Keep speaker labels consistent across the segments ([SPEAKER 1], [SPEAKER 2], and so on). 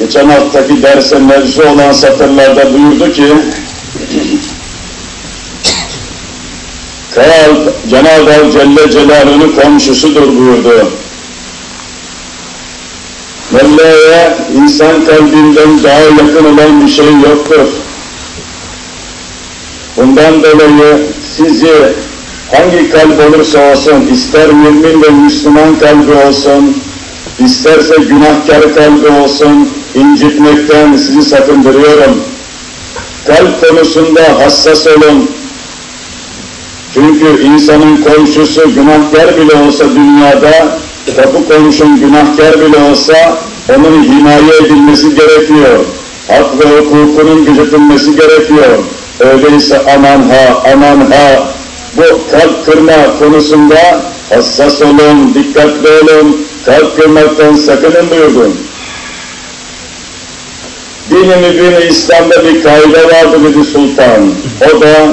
[SPEAKER 1] geçen haftaki derse mevzu olan satırlarda buyurdu ki Kalp Cenab-ı Celle Celaluhu'nun komşusudur buyurdu. Mevla'ya insan kalbinden daha yakın olan bir şey yoktur. Bundan dolayı sizi hangi kalp olursa olsun, ister mümin ve Müslüman kalbi olsun, isterse günahkar kalbi olsun, incitmekten sizi sakındırıyorum. Kalp konusunda hassas olun. Çünkü insanın komşusu günahkar bile olsa dünyada, kapı komşun günahkar bile olsa onun himaye edilmesi gerekiyor. Hak ve hukukunun gözetilmesi gerekiyor. Öyleyse aman ha, aman ha, bu kalp kırma konusunda hassas olun, dikkatli olun, kalp kırmaktan sakının buyurdum. Dini mübini İslam'da bir kaide vardı dedi sultan. O da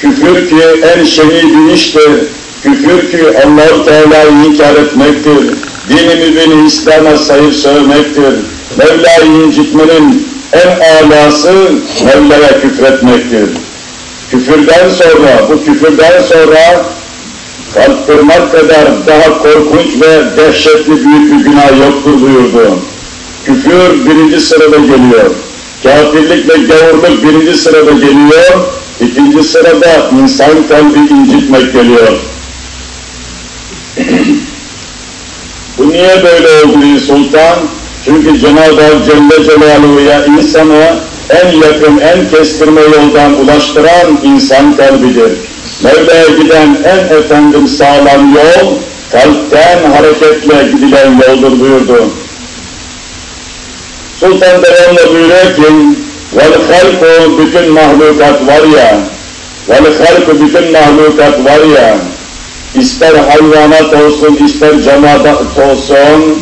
[SPEAKER 1] küfür ki en şeni bir iştir. Küfür ki Allah-u Teala'yı inkar etmektir. Dini mübini İslam'a sayıp sövmektir. Mevla'yı incitmenin en alası Mevla'ya küfretmektir. Küfürden sonra, bu küfürden sonra kalp kırmak kadar daha korkunç ve dehşetli büyük bir günah yoktur buyurdu. Küfür birinci sırada geliyor. Kafirlik ve gavurluk birinci sırada geliyor. İkinci sırada insan kalbi incitmek geliyor. Bu niye böyle oldu sultan? Çünkü Cenab-ı Hak Celle Celaluhu'ya insanı en yakın, en kestirme yoldan ulaştıran insan kalbidir. Mevla'ya giden en efendim sağlam yol, kalpten hareketle gidilen yoldur buyurdu. Sultan devamlı buyuruyor ki, halku bütün mahlukat var ya, halku bütün mahlukat var ya, ister hayvanat olsun, ister cemaat olsun,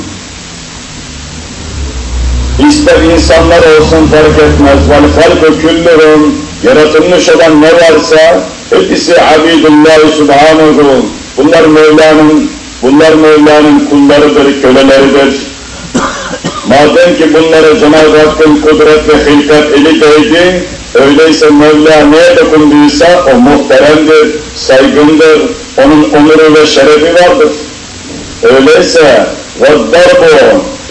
[SPEAKER 1] ister insanlar olsun fark etmez. Halku küllürün, yaratılmış olan ne varsa, hepsi abidullah subhanahu. Bunlar Mevla'nın, bunlar Mevla'nın kullarıdır, köleleridir. Madem ki bunlara Cenab-ı Hakk'ın kudret ve hilkat eli değdi, öyleyse Mevla neye dokunduysa o muhteremdir, saygındır, onun onuru ve şerefi vardır. Öyleyse وَالدَّرْبُ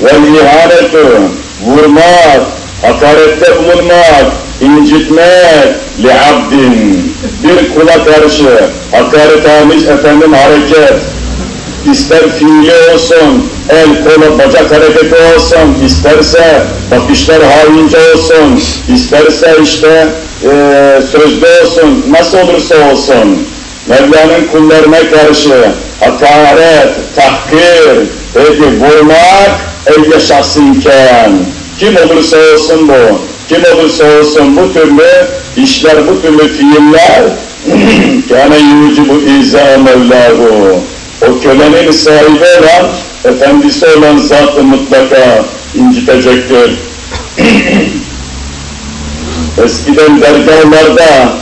[SPEAKER 1] وَالْاِهَانَةُ Vurmak, hakarette bulunmak, incitmek liabdin bir kula karşı hakaretamiz efendim hareket ister fiili olsun, el, kol, bacak hareketi olsun, isterse bakışlar haince olsun, isterse işte e, sözde olsun, nasıl olursa olsun, Mevla'nın kullarına karşı hakaret, tahkir, peki vurmak, ey şahsınken, kim olursa olsun bu, kim olursa olsun bu türlü işler, bu türlü fiiller, kâne yucibu izâ mevlâhu, o kölenin sahibi olan, efendisi olan zatı mutlaka incitecektir. Eskiden dergahlarda,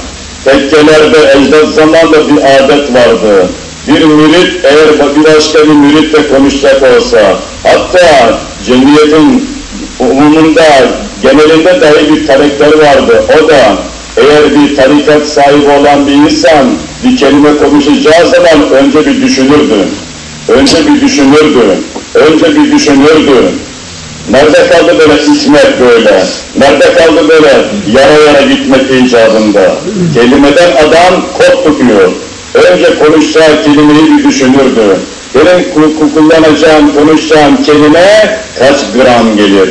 [SPEAKER 1] tekkelerde, ecdat zamanında bir adet vardı. Bir mürit eğer bir başka bir müritle konuşacak olsa, hatta cemiyetin umumunda, genelinde dahi bir tarekler vardı. O da eğer bir tarikat sahibi olan bir insan bir kelime konuşacağı zaman önce bir düşünürdü. Önce bir düşünürdü. Önce bir düşünürdü. Nerede kaldı böyle ismet böyle? Nerede kaldı böyle yara yara gitmek icabında? Kelimeden adam kod. Önce konuşacağı kelimeyi bir düşünürdü. Benim kullanacağım, konuşacağım kelime kaç gram gelir?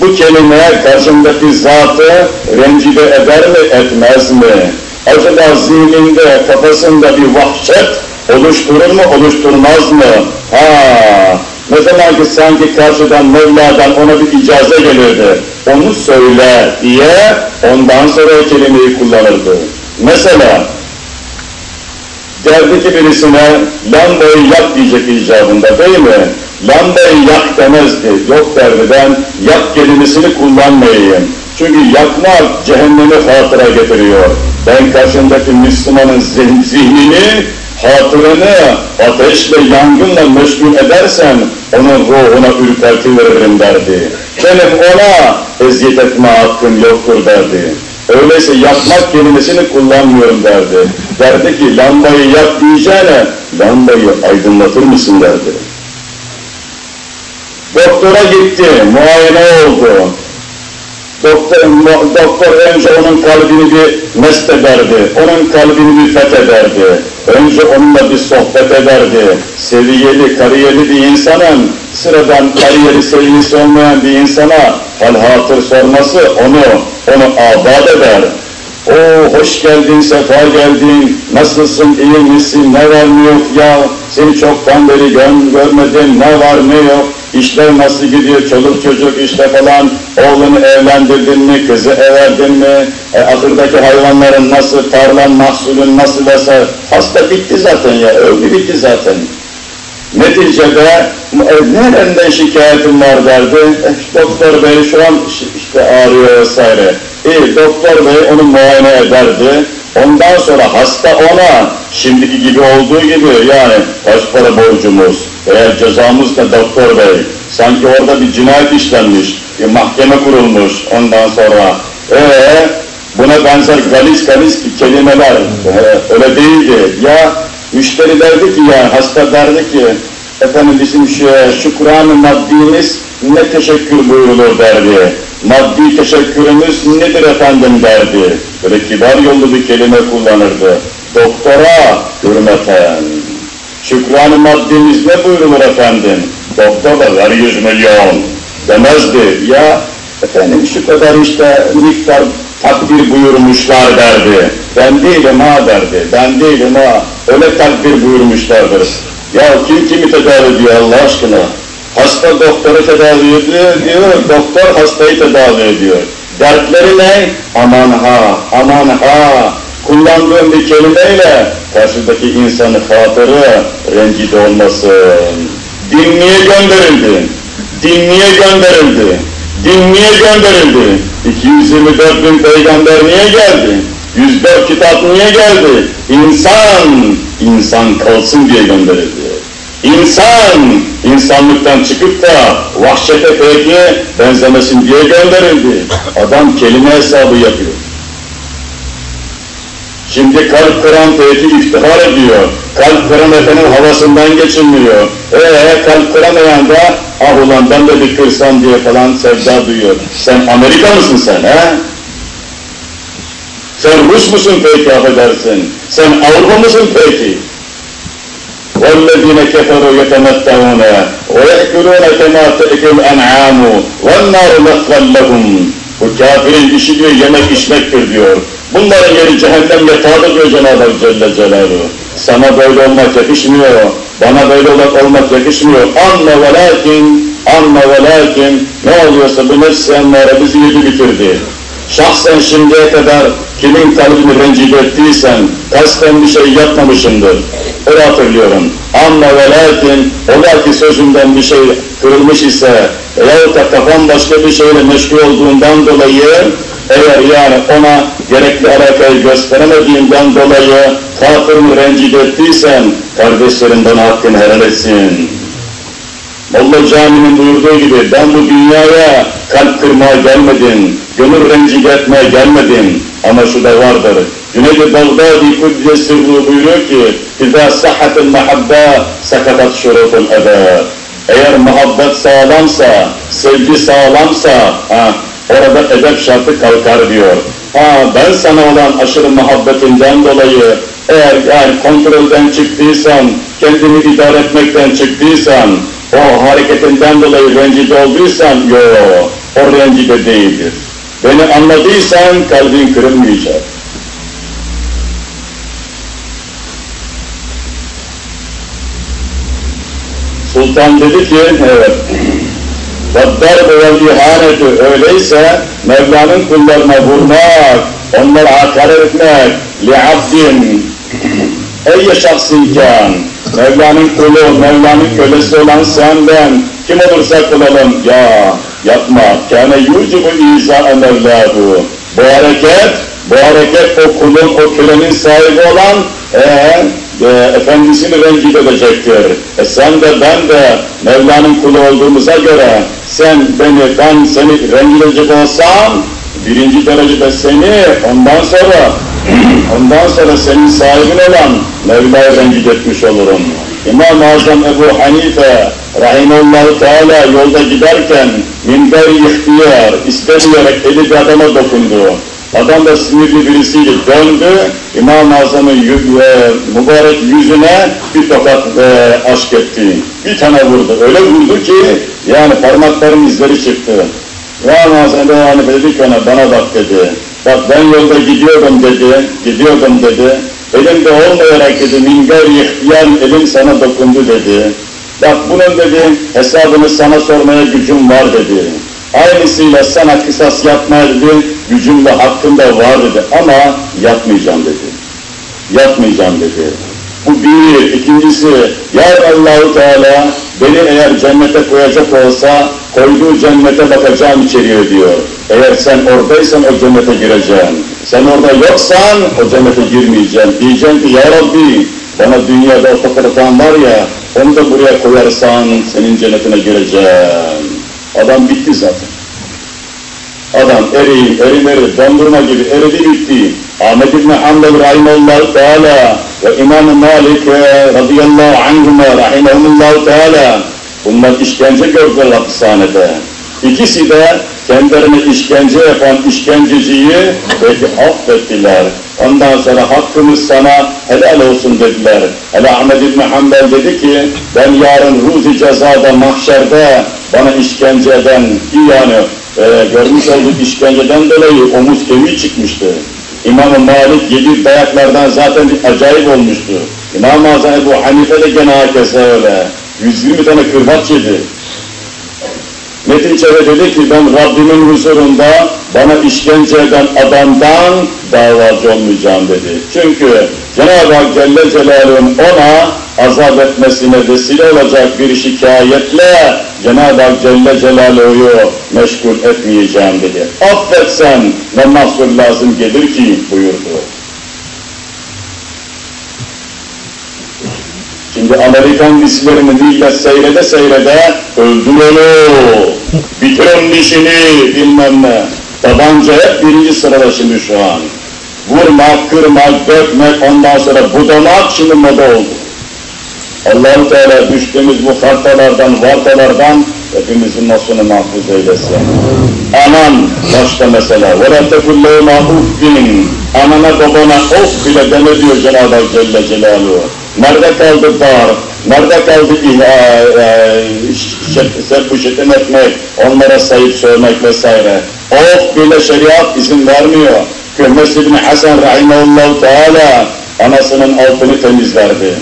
[SPEAKER 1] Bu kelime karşımdaki zatı rencide eder mi, etmez mi? Acaba zihninde, kafasında bir vahşet oluşturur mu, oluşturmaz mı? Ha, ne zaman ki sanki karşıdan Mevla'dan ona bir icaze gelirdi, onu söyle diye ondan sonra o kelimeyi kullanırdı. Mesela, derdi ki birisine lambayı yak diyecek icabında değil mi? Lambayı yak demezdi. Yok derdi ben yak kelimesini kullanmayayım. Çünkü yakmak cehennemi hatıra getiriyor. Ben karşımdaki Müslümanın zihnini, hatırını ateşle, yangınla meşgul edersen onun ruhuna ürperti veririm derdi. Benim ona eziyet etme hakkım yoktur derdi. Öyleyse yakmak kelimesini kullanmıyorum derdi. Derdi ki lambayı yak diyeceğine lambayı aydınlatır mısın derdi. Doktora gitti, muayene oldu. Doktor, önce onun kalbini bir mest ederdi, onun kalbini bir fethederdi. Önce onunla bir sohbet ederdi. Seviyeli, kariyerli bir insanın, sıradan kariyeri seviyesi olmayan bir insana hal hatır sorması onu, onu abad eder. O hoş geldin, sefa geldin, nasılsın, iyi misin, ne var ne yok ya, seni çoktan beri gör görmedim, ne var ne yok, işler nasıl gidiyor, çoluk çocuk işte falan, oğlunu evlendirdin mi, kızı everdin mi, e, ahırdaki hayvanların nasıl, tarlan mahsulün nasıl vesaire, hasta bitti zaten ya, öldü bitti zaten. Neticede e, nereden şikayetim var derdi, e, doktor bey şu an işte ağrıyor vesaire. İyi, doktor bey onu muayene ederdi. Ondan sonra hasta ona şimdiki gibi olduğu gibi yani kaç para borcumuz veya cezamız da doktor bey sanki orada bir cinayet işlenmiş, bir mahkeme kurulmuş ondan sonra ee, buna benzer galis galis kelimeler ee, öyle değildi. Ya müşteri derdi ki ya hasta derdi ki efendim bizim şu şükran-ı maddimiz ne teşekkür buyurulur derdi. Maddi teşekkürümüz nedir efendim derdi. Böyle kibar yollu bir kelime kullanırdı. Doktora hürmeten. Şükran-ı maddimiz ne buyurulur efendim? Doktor da ver yüz milyon demezdi. Ya efendim şu kadar işte miktar takdir buyurmuşlar derdi. Ben değilim ha derdi. Ben değilim ha. Öyle takdir buyurmuşlardır. Ya kim kimi tedavi ediyor Allah aşkına? Hasta doktoru tedavi ediyor, diyor, doktor hastayı tedavi ediyor. Dertleri ne? Aman ha, aman ha. Kullandığım bir kelimeyle karşıdaki insanı hatırı rencide olmasın. Dinliye gönderildi. Dinliye gönderildi. Dinliye gönderildi. 224 bin peygamber niye geldi? 104 kitap niye geldi? İnsan, insan kalsın diye gönderildi. İnsan, insanlıktan çıkıp da vahşete peki benzemesin diye gönderildi. Adam kelime hesabı yapıyor. Şimdi kalp kıran peki iftihar ediyor. Kalp kıran efendim havasından geçinmiyor. Eee kalp kıramayan da ah ulan ben de bir kırsam diye falan sevda duyuyor. Sen Amerika mısın sen he? Sen Rus musun peki affedersin? Sen Avrupa mısın peki? وَالَّذِينَ كَفَرُوا يَتَمَتَّعُونَ وَيَأْكُلُونَ كَمَا تَأْكُلُ الْاَنْعَامُ وَالنَّارُ مَثْوًا لَهُمْ bu kafirin işi diyor yemek içmektir diyor. Bunların yeri cehennem yatağıdır diyor Cenab-ı Hak Celle Celaluhu. Sana böyle olmak yakışmıyor, bana böyle olmak yakışmıyor. Anla ve lakin, anla ve lakin ne oluyorsa bu nefsi bizi yedi bitirdi. Şahsen şimdiye kadar kimin kalbini rencide ettiysen, kasten bir şey yapmamışımdır. Öyle hatırlıyorum. Ama ve lakin, ola ki sözümden bir şey kırılmış ise, veyahut da kafam başka bir şeyle meşgul olduğundan dolayı, eğer yani ona gerekli alakayı gösteremediğimden dolayı kafirimi rencide ettiysen, kardeşlerim bana hakkını helal etsin. Molla Cami'nin buyurduğu gibi ben bu dünyaya kalp kırmaya gelmedim, gönül rencide etmeye gelmedim ama şu da vardır. Cüneyd-i Bağdadi Kudüs'e sırrı buyuruyor ki اِذَا سَحَتِ الْمَحَبَّةِ سَكَتَتْ شُرُوفُ الْاَدَى eğer muhabbet sağlamsa, sevgi sağlamsa, ha, orada edep şartı kalkar diyor. Ha, ben sana olan aşırı muhabbetinden dolayı eğer yani kontrolden çıktıysan, kendini idare etmekten çıktıysan, o hareketinden dolayı rencide olduysan, yo, o rencide değildir. Beni anladıysan kalbin kırılmayacak. Sultan dedi ki, evet, وَالدَّرْبُ وَالْاِهَانَةُ Öyleyse Mevla'nın kullarına vurmak, onlara hakaret etmek, لِعَبْدٍ Ey şahsiyken, Mevla'nın kulu, Mevla'nın kölesi olan sen ben, kim olursak olalım, ya yapma, kâne yucibu izâ Mevlâhu. Bu hareket, bu hareket o kulun, o kölenin sahibi olan, ee, e, efendisini rencide edecektir. E sen de ben de Mevla'nın kulu olduğumuza göre sen beni, ben seni rencide edecek olsam birinci derecede seni ondan sonra ondan sonra senin sahibin olan Mevla'yı rencide etmiş olurum. İmam-ı Azam Ebu Hanife Rahimullahu Teala yolda giderken minber-i ihtiyar istemeyerek eli bir adama dokundu. Adam da sinirli birisiydi. Döndü, İmam-ı Azam'ın e, mübarek yüzüne bir tokat e, aşk etti. Bir tane vurdu. Öyle vurdu ki yani parmakların izleri çıktı. İmam-ı Azam yani dedi ki ona bana bak dedi. Bak ben yolda gidiyordum dedi, gidiyordum dedi. Elimde olmayarak dedi, minber ihtiyar elim sana dokundu dedi. Bak bunun dedi, hesabını sana sormaya gücüm var dedi. Aynısıyla sana kısas yapmaya dedi, gücüm ve hakkım da var dedi ama yapmayacağım dedi. Yapmayacağım dedi. Bu bir. ikincisi, Yar Allahu Teala beni eğer cennete koyacak olsa koyduğu cennete bakacağım içeriye diyor. Eğer sen oradaysan o cennete gireceksin. Sen orada yoksan o cennete girmeyeceksin. Diyeceksin ki ya Rabbi bana dünyada o var ya onu da buraya koyarsan senin cennetine gireceğim. Adam bitti zaten. Adam eri, eri eri, dondurma gibi eridi bitti. Ahmet İbni Hanbel Rahimallahu Teala ve İmam-ı Malik radıyallahu anhüme rahimahumullahu Teala bunlar işkence gördüler hapishanede. İkisi de kendilerine işkence yapan işkenceciyi belki affettiler. Ondan sonra hakkımız sana helal olsun dediler. Hele Ahmed İbni Hanbel dedi ki ben yarın ruzi cezada mahşerde bana işkence eden yani e, görmüş olduğu işkenceden dolayı omuz kemiği çıkmıştı. İmam-ı Malik yedi dayaklardan zaten acayip olmuştu. İmam-ı Azam Ebu Hanife de gene herkese öyle. 120 tane kırbaç yedi. Neticede dedi ki ben Rabbimin huzurunda bana işkence eden adamdan davacı olmayacağım dedi. Çünkü Cenab-ı Hak Celle Celaluhu'nun ona azap etmesine vesile olacak bir şikayetle Cenab-ı Hak Celle Celaluhu'yu meşgul etmeyeceğim dedi. Affetsen ne mahsur lazım gelir ki buyurdu. Şimdi Amerikan dizlerini millet seyrede seyrede öldür onu, bitir onun işini bilmem ne. Tabanca hep birinci sırada şimdi şu an. Vurmak, kırmak, dökmek, ondan sonra budamak şimdi moda oldu. allah Teala düştüğümüz bu hartalardan, vartalardan hepimizin nasını mahfuz eylesin. Anan başta mesela. وَلَا تَكُلْ لَوْمَا اُفْبِنٍ Anana babana of bile deme diyor Cenab-ı Hak Celle Celaluhu. Nerede kaldı dar? Nerede kaldı serpuşetin etmek, onlara sayıp söylemek vesaire? Of bile şeriat izin vermiyor. Köhmes İbni Hasan Rahimahullahu Teala anasının altını temizlerdi.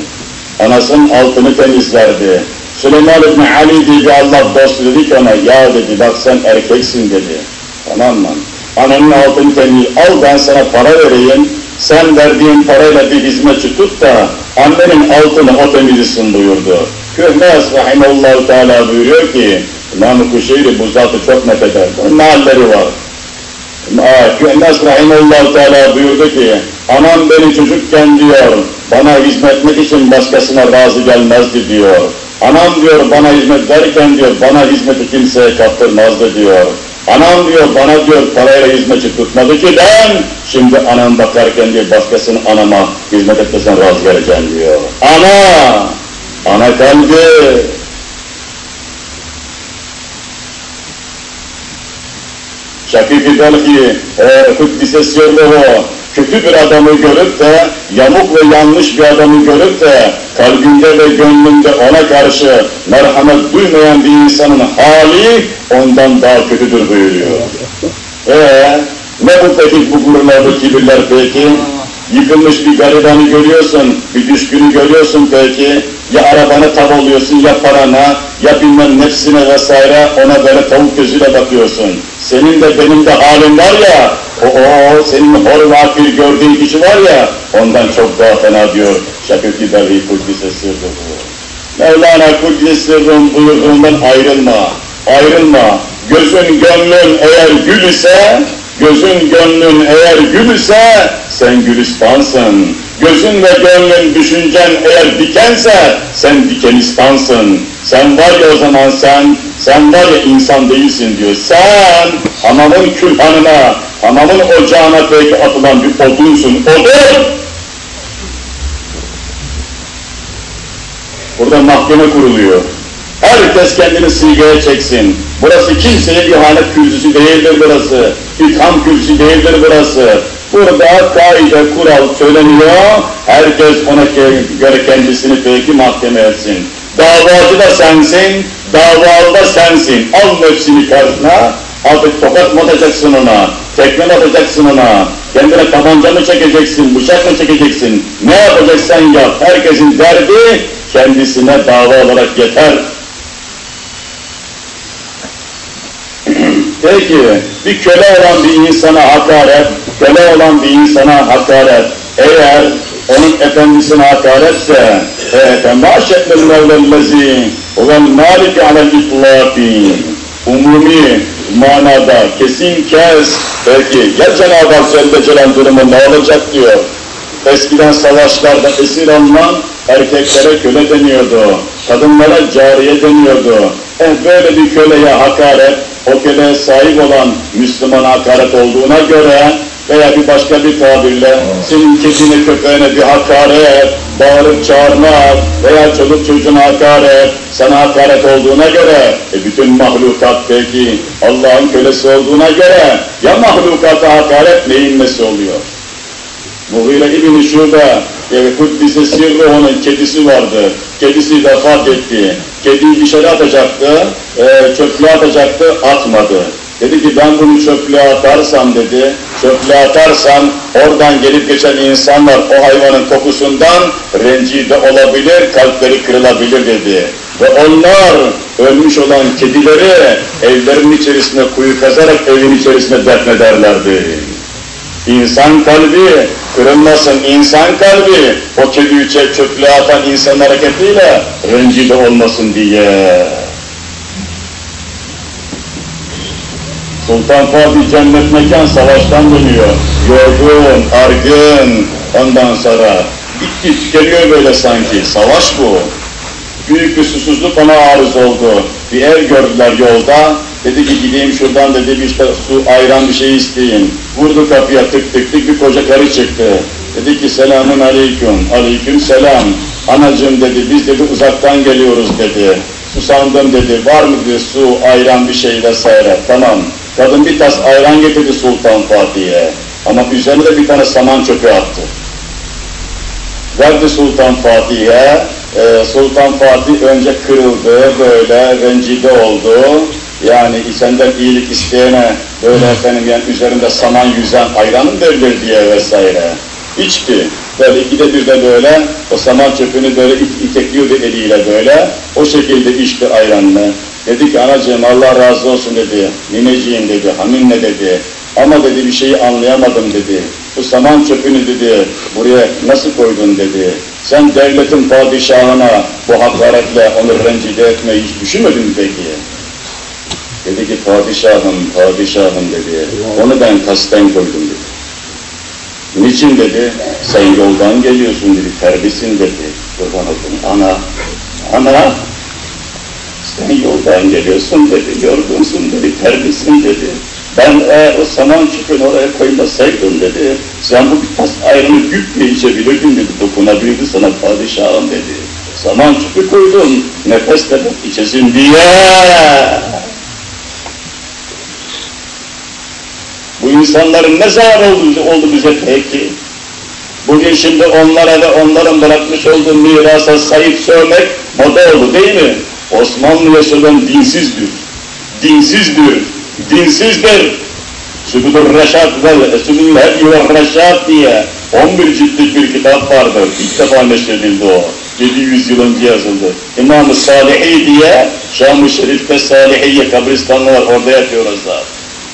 [SPEAKER 1] Anasının altını temizlerdi. Süleyman İbni Ali bir Allah dostu dedi ki ona, ya dedi bak sen erkeksin dedi. Tamam mı? Ananın altını temiz, al ben sana para vereyim, sen verdiğin parayla bir hizmetçi tut da annenin altını o temizlesin buyurdu. Köhmes Rahimallahu Teala buyuruyor ki, İmam-ı Kuşeyri bu zatı çok nefeder. Bunun halleri var? Köhmes Rahimallahu Teala buyurdu ki, anam beni çocukken diyor, bana hizmetmek için başkasına razı gelmezdi diyor. Anam diyor bana hizmet verirken diyor, bana hizmeti kimseye kaptırmazdı diyor. Anam diyor bana diyor parayla hizmetçi tutmadı ki ben şimdi anam bakarken diyor başkasının anama hizmet etmesine razı geleceğim diyor. Ana! Ana kalbi! Şakik-i Belki, e, Kuddise Sirruhu, kötü bir adamı görüp de, yamuk ve yanlış bir adamı görüp de, kalbinde ve gönlünde ona karşı merhamet duymayan bir insanın hali ondan daha kötüdür buyuruyor. Ee, ne bu peki bu gururlar, bu kibirler peki? Yıkılmış bir garibanı görüyorsun, bir düşkünü görüyorsun peki, Ya arabana tav oluyorsun, ya parana, ya bilmem nefsine vesaire, ona böyle tavuk gözüyle bakıyorsun. Senin de benim de halim var ya, o, o senin hor vakir gördüğün kişi var ya, ondan çok daha fena diyor Şakir Belli Kuddise Sırrı. Mevlana Kuddise Sırrı'nın buyurduğundan ayrılma, ayrılma. Gözün gönlün eğer gül ise, gözün gönlün eğer gül ise, sen gülistansın. Gözün ve gönlün düşüncen eğer dikense, sen dikenistansın. Sen var ya o zaman sen, sen var ya insan değilsin diyor. Sen hamamın külhanına, hamamın ocağına belki atılan bir odunsun. Odun! Burada mahkeme kuruluyor. Herkes kendini silgeye çeksin. Burası kimseye ihanet kürsüsü değildir burası. İtham kürsüsü değildir burası. Burada kaide, kural söyleniyor. Herkes ona göre kendisini peki mahkeme etsin. Davacı da sensin, davalı da sensin. Al nefsini karşına, artık tokat mı atacaksın ona, tekme mi atacaksın ona, kendine tabanca mı çekeceksin, bıçak mı çekeceksin, ne yapacaksan yap. Herkesin derdi kendisine dava olarak yeter. Peki bir köle olan bir insana hakaret, köle olan bir insana hakaret eğer onun efendisine hakaretse e, fe ma şeklil mevlellezi ve maliki alel itlaki umumi manada kesin kes peki ya Cenab-ı Hak Celle Celal durumu ne olacak diyor. Eskiden savaşlarda esir alınan erkeklere köle deniyordu, kadınlara cariye deniyordu. Eh böyle bir köleye hakaret, o köleye sahip olan Müslüman hakaret olduğuna göre veya bir başka bir tabirle senin kedine köpeğine bir hakaret, bağırıp çağırmak veya çocuk çocuğuna hakaret, sana hakaret olduğuna göre e bütün mahlukat peki Allah'ın kölesi olduğuna göre ya mahlukata hakaret neyin nesi oluyor? Mughire İbn-i Şube ve Kuddise Sirri onun kedisi vardı. Kedisi vefat etti. Kediyi dışarı atacaktı, e, çöplüğe atacaktı, atmadı. Dedi ki ben bunu çöplüğe atarsam dedi, çöplüğe atarsam oradan gelip geçen insanlar o hayvanın kokusundan rencide olabilir, kalpleri kırılabilir dedi. Ve onlar ölmüş olan kedileri evlerin içerisine kuyu kazarak evin içerisine defnederlerdi. İnsan kalbi kırılmasın, insan kalbi o kediyi çöplüğe atan insan hareketiyle rencide olmasın diye. Sultan Fatih cennet mekan savaştan dönüyor. Yorgun, argın, ondan sonra bitti tükeniyor böyle sanki. Savaş bu. Büyük bir susuzluk ona arız oldu. Bir ev gördüler yolda. Dedi ki gideyim şuradan dedi bir işte su, ayran bir şey isteyeyim. Vurdu kapıya tık tık tık bir koca karı çıktı. Dedi ki selamun aleyküm, aleyküm selam. Anacığım dedi biz dedi uzaktan geliyoruz dedi. Susandım dedi var mı dedi su, ayran bir şey vesaire. Tamam. Kadın bir tas ayran getirdi Sultan Fatih'e. Ama üzerine de bir tane saman çöpü attı. Verdi Sultan Fatih'e. Ee, Sultan Fatih önce kırıldı, böyle rencide oldu. Yani senden iyilik isteyene böyle efendim yani üzerinde saman yüzen ayranın verilir diye vesaire. İçti. Böyle ikide bir de böyle o saman çöpünü böyle it itekliyordu eliyle böyle. O şekilde içti ayranını. Dedi ki anacığım Allah razı olsun dedi. Nineciğim dedi, haminle dedi. Ama dedi bir şeyi anlayamadım dedi. Bu saman çöpünü dedi, buraya nasıl koydun dedi. Sen devletin padişahına bu hakaretle onu rencide etmeyi hiç düşünmedin mi peki? Dedi ki padişahım, padişahım dedi. Onu ben kasten koydum dedi. Niçin dedi? Sen yoldan geliyorsun dedi, terbisin dedi. Kurban oldum. Ana, ana, sen yoldan geliyorsun dedi, yorgunsun dedi, terbisin dedi. Ben eğer o saman çöpünü oraya koymasaydım dedi, sen bu tas ayrını güp diye içebilirdin dedi, dokunabilirdi sana padişahım dedi. Saman çöpü koydum, nefes nefes içesin diye. İnsanların ne zararı oldu, oldu bize peki? Bugün şimdi onlara ve onların bırakmış olduğu mirasa sahip sövmek moda oldu değil mi? Osmanlı yaşayan dinsizdir. Dinsizdir. Dinsizdir. Sübüdür Reşat ve Sübüdül Hedi ve Reşat diye 11 ciltlik bir kitap vardır. İlk defa neşredildi o. 700 yıl önce yazıldı. İmam-ı Salihi diye Şam-ı Şerif'te Salihiye kabristanlığı var, orada yatıyoruz da.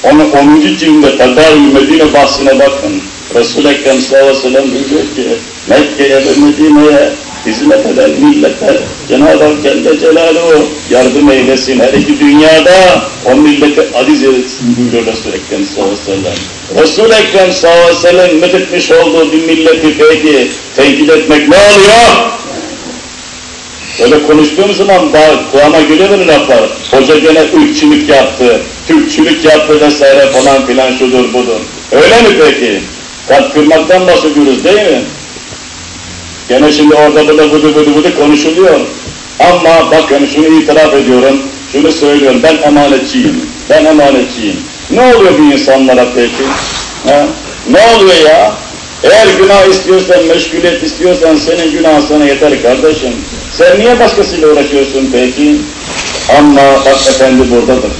[SPEAKER 1] Onun 10. cildinde Tedavül Medine bahsine bakın. Resul-i Ekrem sallallahu aleyhi ve sellem buyuruyor ki Mekke'ye ve Medine'ye hizmet eden millete Cenab-ı Hak Celle Celaluhu yardım eylesin. Her iki dünyada o milleti aziz eylesin buyuruyor Resul-i Ekrem sallallahu aleyhi ve sellem. Resul-i Ekrem sallallahu aleyhi ve sellem methetmiş olduğu bir milleti peki tenkit etmek ne oluyor? Böyle konuştuğum zaman daha kulağıma geliyor böyle laflar. Hoca gene ırkçılık yaptı, Türkçülük yaptı vesaire falan filan şudur budur. Öyle mi peki? Kalp kırmaktan bahsediyoruz değil mi? Gene şimdi orada burada budu budu budu konuşuluyor. Ama bakın şunu itiraf ediyorum, şunu söylüyorum, ben emanetçiyim, ben emanetçiyim. Ne oluyor bu insanlara peki? Ha? Ne oluyor ya? Eğer günah istiyorsan, meşguliyet istiyorsan senin günah sana yeter kardeşim. Sen niye başkasıyla uğraşıyorsun peki? Ama bak efendi buradadır.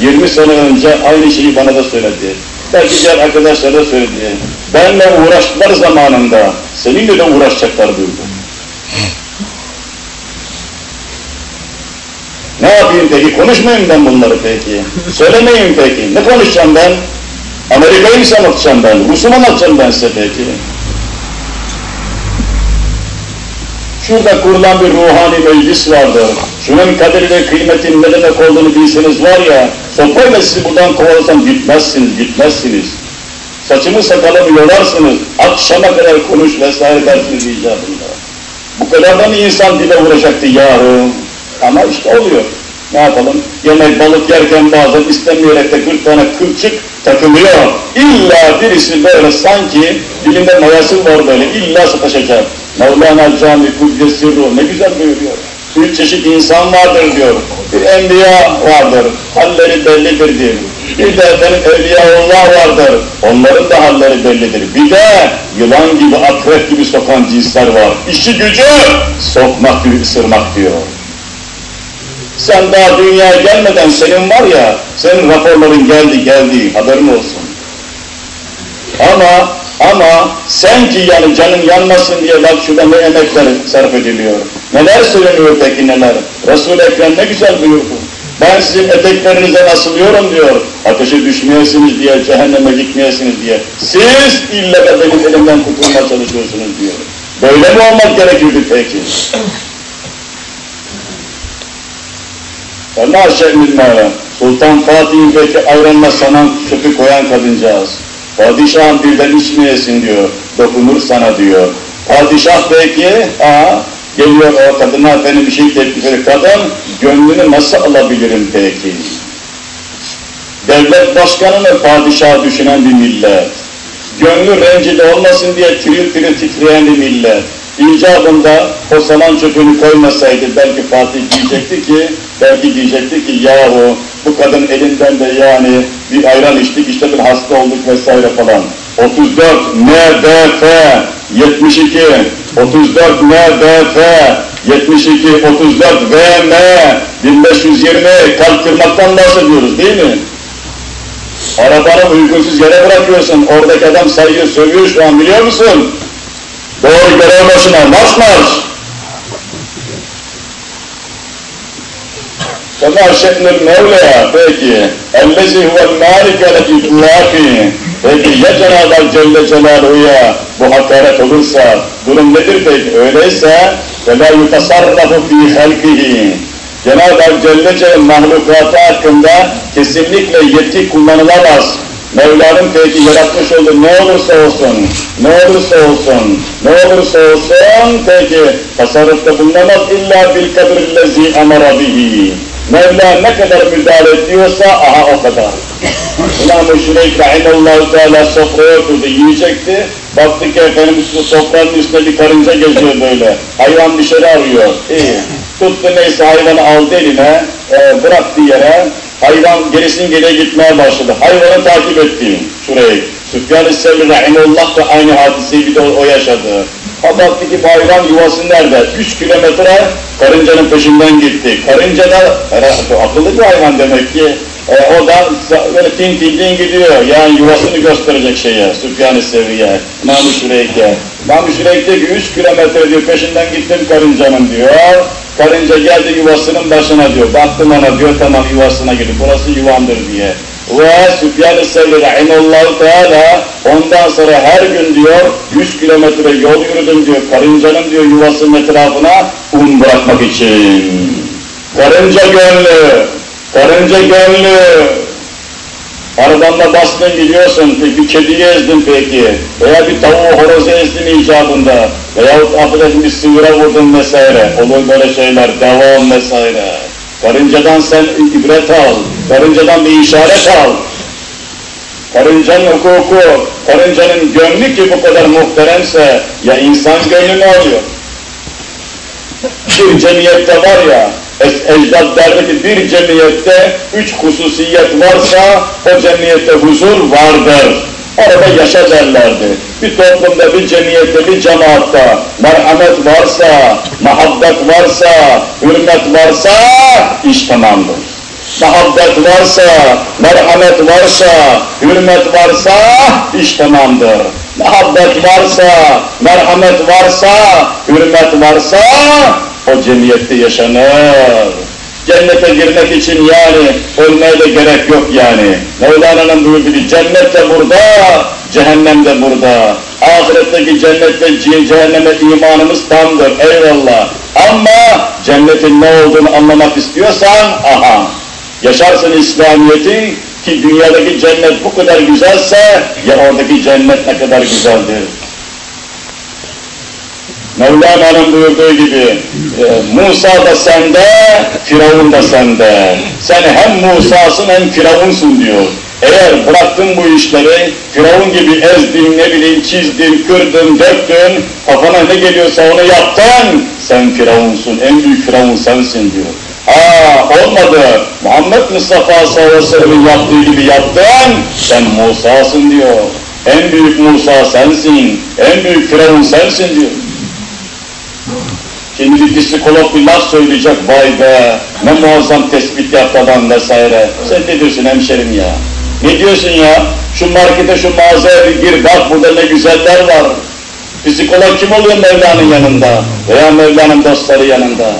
[SPEAKER 1] 20 sene önce aynı şeyi bana da söyledi. Belki diğer arkadaşlar da söyledi. Benle uğraştılar zamanında, seninle de uğraşacaklar buyurdu. Ne yapayım peki? Konuşmayayım ben bunları peki. Söylemeyeyim peki. Ne konuşacağım ben? Amerika'yı mı anlatacağım ben? Rus'u mu anlatacağım ben size peki? Şurada kurulan bir ruhani meclis vardır. Şunun kaderi ve kıymetin ne demek olduğunu bilseniz var ya, sopayla sizi buradan kovalasam gitmezsiniz, gitmezsiniz. Saçımı sakalımı yolarsınız, akşama kadar konuş vesaire dersiniz icabında. Bu kadar da mı insan dile vuracaktı yahu? Ama işte oluyor. Ne yapalım? Yemek balık yerken bazen istemeyerek de 40 tane kılçık takılıyor. İlla birisi böyle sanki dilinde mayası var böyle illa sataşacak. Mevlana Cami Kudüs Sirru ne güzel buyuruyor. Üç çeşit insan vardır diyor. Bir enbiya vardır, halleri bellidir diyor. Bir de efendim evliyaullah vardır, onların da halleri bellidir. Bir de yılan gibi, akrep gibi sokan cinsler var. İşi gücü sokmak gibi ısırmak diyor. Sen daha dünyaya gelmeden senin var ya, senin raporların geldi geldi, haberin olsun. Ama ama sen ki yani canın yanmasın diye bak şurada ne emekler sarf ediliyor. Neler söyleniyor peki neler? Resul-i Ekrem ne güzel buyurdu. Ben sizin eteklerinize asılıyorum diyor. Ateşe düşmeyesiniz diye, cehenneme gitmeyesiniz diye. Siz illa da benim elimden kurtulmaya çalışıyorsunuz diyor. Böyle mi olmak gerekirdi peki? Allah şehmilmâle, Sultan Fatih'in peki ayranla sanan çöpü koyan kadıncağız. Padişahın birden içmeyesin diyor, dokunur sana diyor. Padişah peki, aa, geliyor o kadına efendim bir şey ediyor. Kadın, gönlünü nasıl alabilirim peki? Devlet başkanını padişah düşünen bir millet. Gönlü rencide olmasın diye tiril tiril titreyen bir millet. İcabında o saman çöpünü koymasaydı belki Fatih diyecekti ki, belki diyecekti ki yahu bu kadın elinden de yani bir ayran içtik işte bir hasta olduk vesaire falan. 34 MDF 72 34 MDF 72 34 VM 1520 kalp kırmaktan bahsediyoruz değil mi? Arabanı uygunsuz yere bırakıyorsun. Oradaki adam sayıyor, sövüyor şu an biliyor musun? Doğru görev başına marş marş. Kema şe'nül Mevla peki. Ellezi huvel malike leki tuvafi. Peki ya Cenab-ı Hak Celle Celaluhu'ya bu hakaret olursa durum nedir peki? Öyleyse وَلَا يُتَصَرَّفُ ف۪ي خَلْقِهِ Cenab-ı Hak Celle Celle mahlukatı hakkında kesinlikle yetki kullanılamaz. Mevla'nın peki yaratmış olduğu ne olursa olsun, ne olursa olsun, ne olursa olsun peki tasarrufta bulunamaz illa bil kadrillezi emara bihi. Mevla ne kadar müdahale ediyorsa aha o kadar. İmam-ı Şureyk Rahimallahu Teala sofraya oturdu, yiyecekti. Baktı ki Efendimiz sofranın üstünde bir karınca geziyor böyle. Hayvan şey arıyor. İyi. Tuttu neyse hayvanı aldı eline, e, bıraktı yere. Hayvan gerisin geriye gitmeye başladı. Hayvanı takip etti Şureyk. Süfyan-ı Sevri Rahimullah da aynı hadiseyi bir de o yaşadı. Ha baktı ki bu hayvan yuvası nerede? 3 kilometre karıncanın peşinden gitti. Karınca da herhalde akıllı bir hayvan demek ki. E, o da böyle tin tin tin gidiyor. Yani yuvasını gösterecek şeye, Süfyan-ı Sevri'ye, İmam-ı Süreyk'e. Lan sürekli 3 kilometre diyor peşinden gittim karıncanın diyor. Karınca geldi yuvasının başına diyor. Baktım ona diyor tamam yuvasına girdi. Burası yuvandır diye. Ve Süfyan-ı Sevri Rahimullahu Teala ondan sonra her gün diyor 100 kilometre yol yürüdüm diyor. Karıncanın diyor yuvasının etrafına un bırakmak için. Karınca gönlü, karınca gönlü. Arabanla bastın gidiyorsun, bir kediyi ezdin peki, veya bir tavuğu horozu ezdin icabında, veyahut affedersin bir sığıra vurdun vesaire, olur böyle şeyler, devam vesaire. Karıncadan sen ibret al, karıncadan bir işaret al. Karıncanın hukuku, karıncanın gönlü ki bu kadar muhteremse, ya insan gönlü ne oluyor? Bir cemiyette var ya, ecdat derdi ki bir cemiyette üç hususiyet varsa o cemiyette huzur vardır. Orada yaşa derlerdi. Bir toplumda, bir cemiyette, bir cemaatta merhamet varsa, muhabbet varsa, hürmet varsa iş tamamdır. Muhabbet varsa, merhamet varsa, hürmet varsa iş tamamdır. Muhabbet varsa, merhamet varsa, hürmet varsa o cemiyette yaşanır. Cennete girmek için yani ölmeye de gerek yok yani. Mevlana'nın buyurduğu gibi cennet de burada, cehennem de burada. Ahiretteki cennette cehenneme imanımız tamdır eyvallah. Ama cennetin ne olduğunu anlamak istiyorsan aha yaşarsın İslamiyet'i ki dünyadaki cennet bu kadar güzelse ya oradaki cennet ne kadar güzeldir. Mevlana'nın buyurduğu gibi e, Musa da sende, Firavun da sende. Sen hem Musa'sın hem Firavunsun diyor. Eğer bıraktın bu işleri, Firavun gibi ezdin, ne bileyim çizdin, kırdın, döktün, kafana ne geliyorsa onu yaptın, sen Firavunsun, en büyük Firavun sensin diyor. Aa olmadı, Muhammed Mustafa sallallahu yaptığı gibi yaptın, sen Musa'sın diyor. En büyük Musa sensin, en büyük Firavun sensin diyor. Şimdi psikolog bir söyleyecek, vay be, ne muazzam tespit yaptı adam vesaire. Sen ne diyorsun hemşerim ya? Ne diyorsun ya? Şu markete, şu mağazaya bir gir, bak burada ne güzeller var. Psikolog kim oluyor Mevla'nın yanında? Veya Mevla'nın dostları yanında?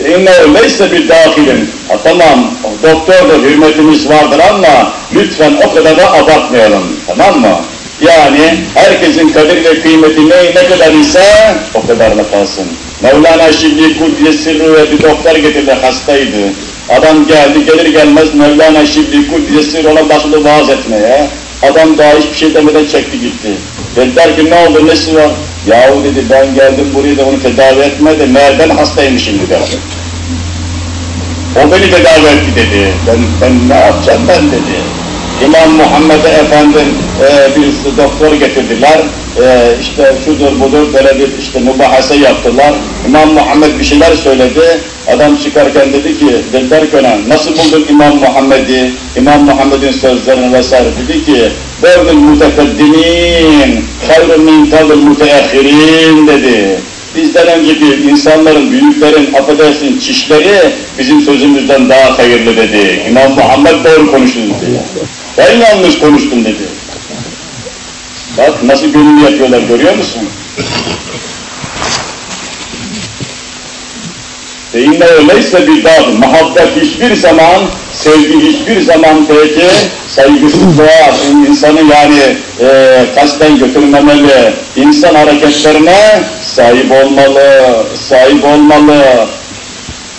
[SPEAKER 1] İnne öyleyse bir dahilim. Ha, tamam, doktordur, hürmetimiz vardır ama lütfen o kadar da abartmayalım, tamam mı? Yani herkesin kadir ve kıymeti ne, ne kadar ise o kadarla kalsın. Mevlana Şibli Kudye Sirru ve bir doktor getirdi, hastaydı. Adam geldi, gelir gelmez Mevlana Şibli Kudye Sirru ona başladı vaaz etmeye. Adam daha hiçbir şey demeden çekti gitti. Dediler ki ne oldu, nesi var? Yahu dedi ben geldim buraya da onu tedavi etmedi, meğer ben hastayım şimdi dedi. O beni tedavi etti dedi. Ben, ben ne yapacağım ben dedi. İmam Muhammed'e efendim e, bir doktor getirdiler. E, işte şudur budur böyle bir işte mübahase yaptılar. İmam Muhammed bir şeyler söyledi. Adam çıkarken dedi ki, dediler ki nasıl buldun İmam Muhammed'i? İmam Muhammed'in sözlerini vesaire dedi ki, Berdül mutekaddimin, hayrun min müteahhirin dedi. Bizden önceki insanların, büyüklerin, affedersin çişleri bizim sözümüzden daha hayırlı dedi. İmam Muhammed doğru konuştu dedi. Ben yanlış konuştum dedi. Bak nasıl gönül yapıyorlar görüyor musun? Deyimle öyleyse bir dağ, muhabbet hiçbir zaman, sevgi hiçbir zaman peki saygısızlığa, insanı yani e, kasten götürmemeli, insan hareketlerine sahip olmalı, sahip olmalı.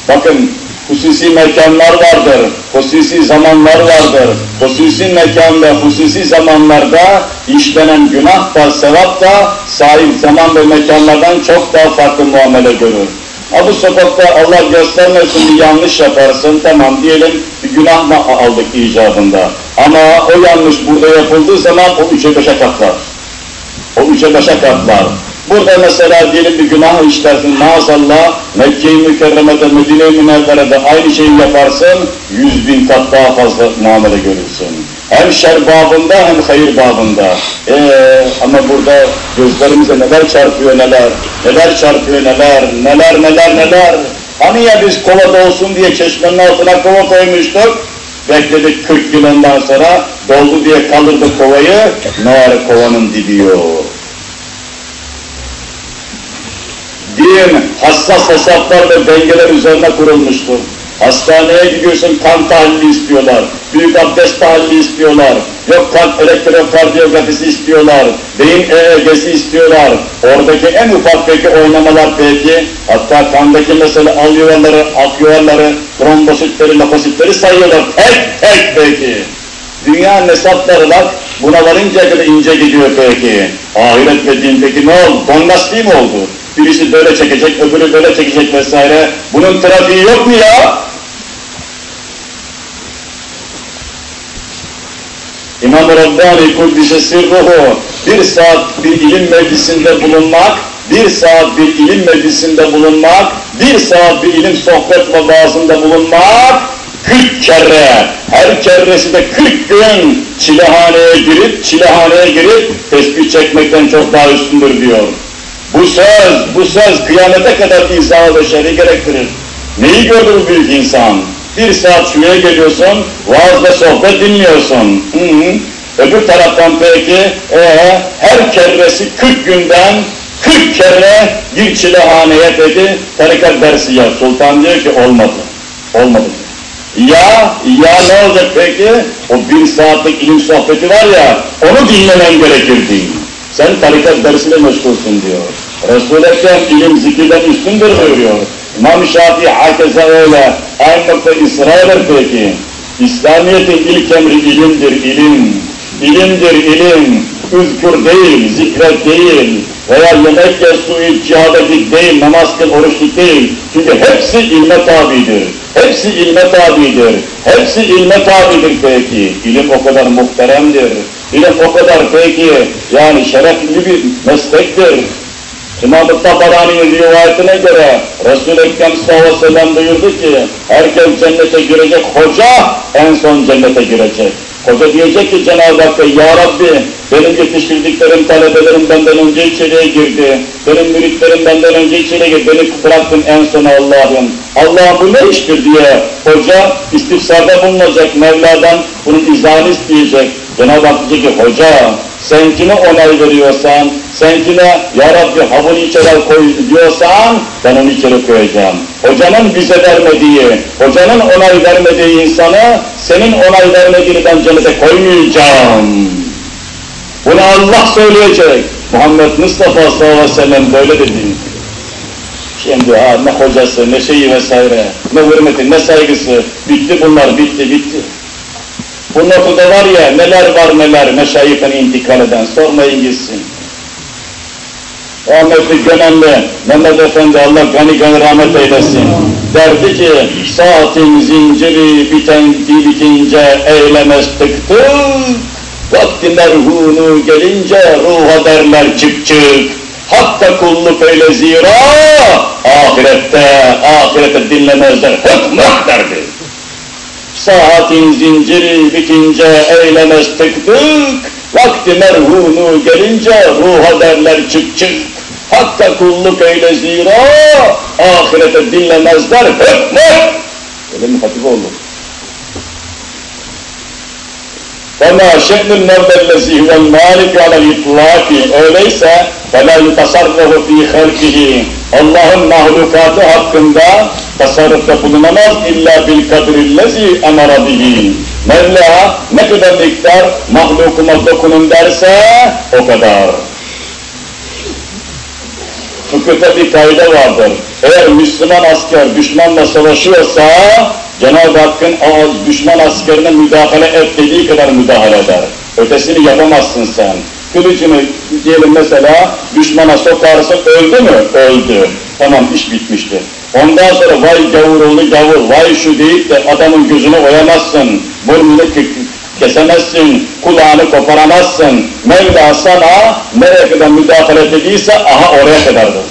[SPEAKER 1] Bakın hususi mekanlar vardır, hususi zamanlar vardır. Hususi mekanda, hususi zamanlarda işlenen günah da, sevap da sahip zaman ve mekanlardan çok daha farklı muamele görür. Ha bu sokakta Allah göstermesin bir yanlış yaparsın, tamam diyelim bir günah mı aldık icabında. Ama o yanlış burada yapıldığı zaman o üçe beşe katlar. O üçe beşe katlar. Burada mesela diyelim bir günah işlersin maazallah Mekke-i Mükerreme'de, Medine-i Münevvere'de aynı şeyi yaparsın yüz bin kat daha fazla muamele görürsün. Hem şer babında hem hayır babında. Ee, ama burada gözlerimize neler çarpıyor neler, neler çarpıyor neler, neler neler neler. Hani ya biz kovada olsun diye çeşmenin altına kova koymuştuk, Bekledik 40 yıl ondan sonra doldu diye kaldırdı kovayı, meğer kovanın dibi yok. Din hassas hesaplar ve dengeler üzerine kurulmuştur. Hastaneye gidiyorsun kan tahlili istiyorlar, büyük abdest tahlili istiyorlar, yok kalp elektrokardiyografisi istiyorlar, beyin EEG'si istiyorlar. Oradaki en ufak peki oynamalar peki, hatta kandaki mesela al yuvarları, ak yuvarları, trombositleri, lafositleri sayıyorlar tek tek peki. Dünya hesapları bak, buna varıncaya kadar ince gidiyor peki. Ahiret ve din peki ne oldu? Dongastiği mi oldu? Birisi böyle çekecek, öbürü böyle çekecek vesaire. Bunun trafiği yok mu ya? İmam-ı Rabbani Kuddise Sirruhu bir saat bir ilim meclisinde bulunmak, bir saat bir ilim meclisinde bulunmak, bir saat bir ilim sohbet ve bulunmak, 40 kere, her kerresi de 40 gün çilehaneye girip, çilehaneye girip tesbih çekmekten çok daha üstündür diyor. Bu söz, bu söz kıyamete kadar izah ve şer'i gerektirir. Neyi gördü büyük insan? Bir saat şuraya geliyorsun, vaazda sohbet dinliyorsun. Hı -hı. Öbür taraftan peki, ee, her kerresi 40 günden 40 kere bir çilehaneye peki tarikat dersi yap. Sultan diyor ki olmadı, olmadı. Ya, ya ne olacak peki? O bir saatlik ilim sohbeti var ya, onu dinlemen gerekirdi. Sen tarikat dersiyle meşgulsün diyor. Resul-i Ekrem ilim zikirden üstündür buyuruyor. İmam Şafii hakeza öyle. Aynı nokta İsrail'dir peki. İslamiyet'in ilk emri ilimdir, ilim. İlimdir, ilim. Üzkür değil, zikret değil. Veya yemek ye, su iç, cihada git değil, namaz kıl, oruç değil. Çünkü hepsi ilme tabidir. Hepsi ilme tabidir. Hepsi ilme tabidir peki. İlim o kadar muhteremdir. İlim o kadar peki, yani şerefli bir meslektir. İmam-ı Tabarani'nin rivayetine göre Resul-i Ekrem sallallahu buyurdu ki herkes cennete girecek, hoca en son cennete girecek. Hoca diyecek ki Cenab-ı Hakk'a Ya Rabbi benim yetiştirdiklerim, talebelerim benden önce içeriye girdi. Benim müritlerim benden önce içeriye girdi. Beni bıraktın en son Allah'ım. Allah'ım bu ne iştir diye hoca istifsarda bulunacak Mevla'dan bunun izahını isteyecek. Cenab-ı Hak diyecek ki hoca sen kime onay veriyorsan, sen kime ya Rabbi havunu içeri koy diyorsan ben onu içeri koyacağım. Hocanın bize vermediği, hocanın onay vermediği insanı senin onay vermediğini ben cennete koymayacağım. Bunu Allah söyleyecek. Muhammed Mustafa sallallahu aleyhi ve sellem böyle dedi. Şimdi ha ne hocası, ne şeyi vesaire, ne hürmeti, ne saygısı, bitti bunlar, bitti, bitti. Bu noktada var ya neler var neler meşayihten intikal eden sormayın gitsin. Rahmetli Gönenli Mehmet Efendi Allah gani gani rahmet eylesin. Derdi ki saatin zinciri biten bitince eylemez tık tık. Vakti merhunu gelince ruha derler çık çık. Hatta kulluk eyle zira ahirette, ahirette dinlemezler. Hükmah derdi. Saatin zinciri bitince eylemez tık tık, vakti merhunu gelince ruha derler çık çık. Hatta kulluk eyle zira, ahirete dinlemezler hükmü. Öyle mi hatip oldu? فَمَا شَأْنُ الْمَرْدَ الَّذِي هُوَ الْمَالِكُ عَلَى الْاِطْلَاقِ Öyleyse فَلَا يُتَصَرَّهُ ف۪ي خَلْقِهِ Allah'ın mahlukatı hakkında tasarrufta bulunamaz illa bil kadrillezi emara bihi. Mevla ne kadar miktar mahlukuma dokunun derse o kadar. Fıkıhta bir kaide vardır. Eğer Müslüman asker düşmanla savaşıyorsa Cenab-ı Hakk'ın düşman askerine müdahale et dediği kadar müdahale eder. Ötesini yapamazsın sen. Kılıcını diyelim mesela düşmana sokarsın öldü mü? Öldü. Tamam iş bitmiştir. Ondan sonra vay gavur oğlu gavur, vay şu deyip de adamın gözünü oyamazsın, burnunu kesemezsin, kulağını koparamazsın. Mevla sana nereye kadar müdahale dediyse aha oraya kadardır.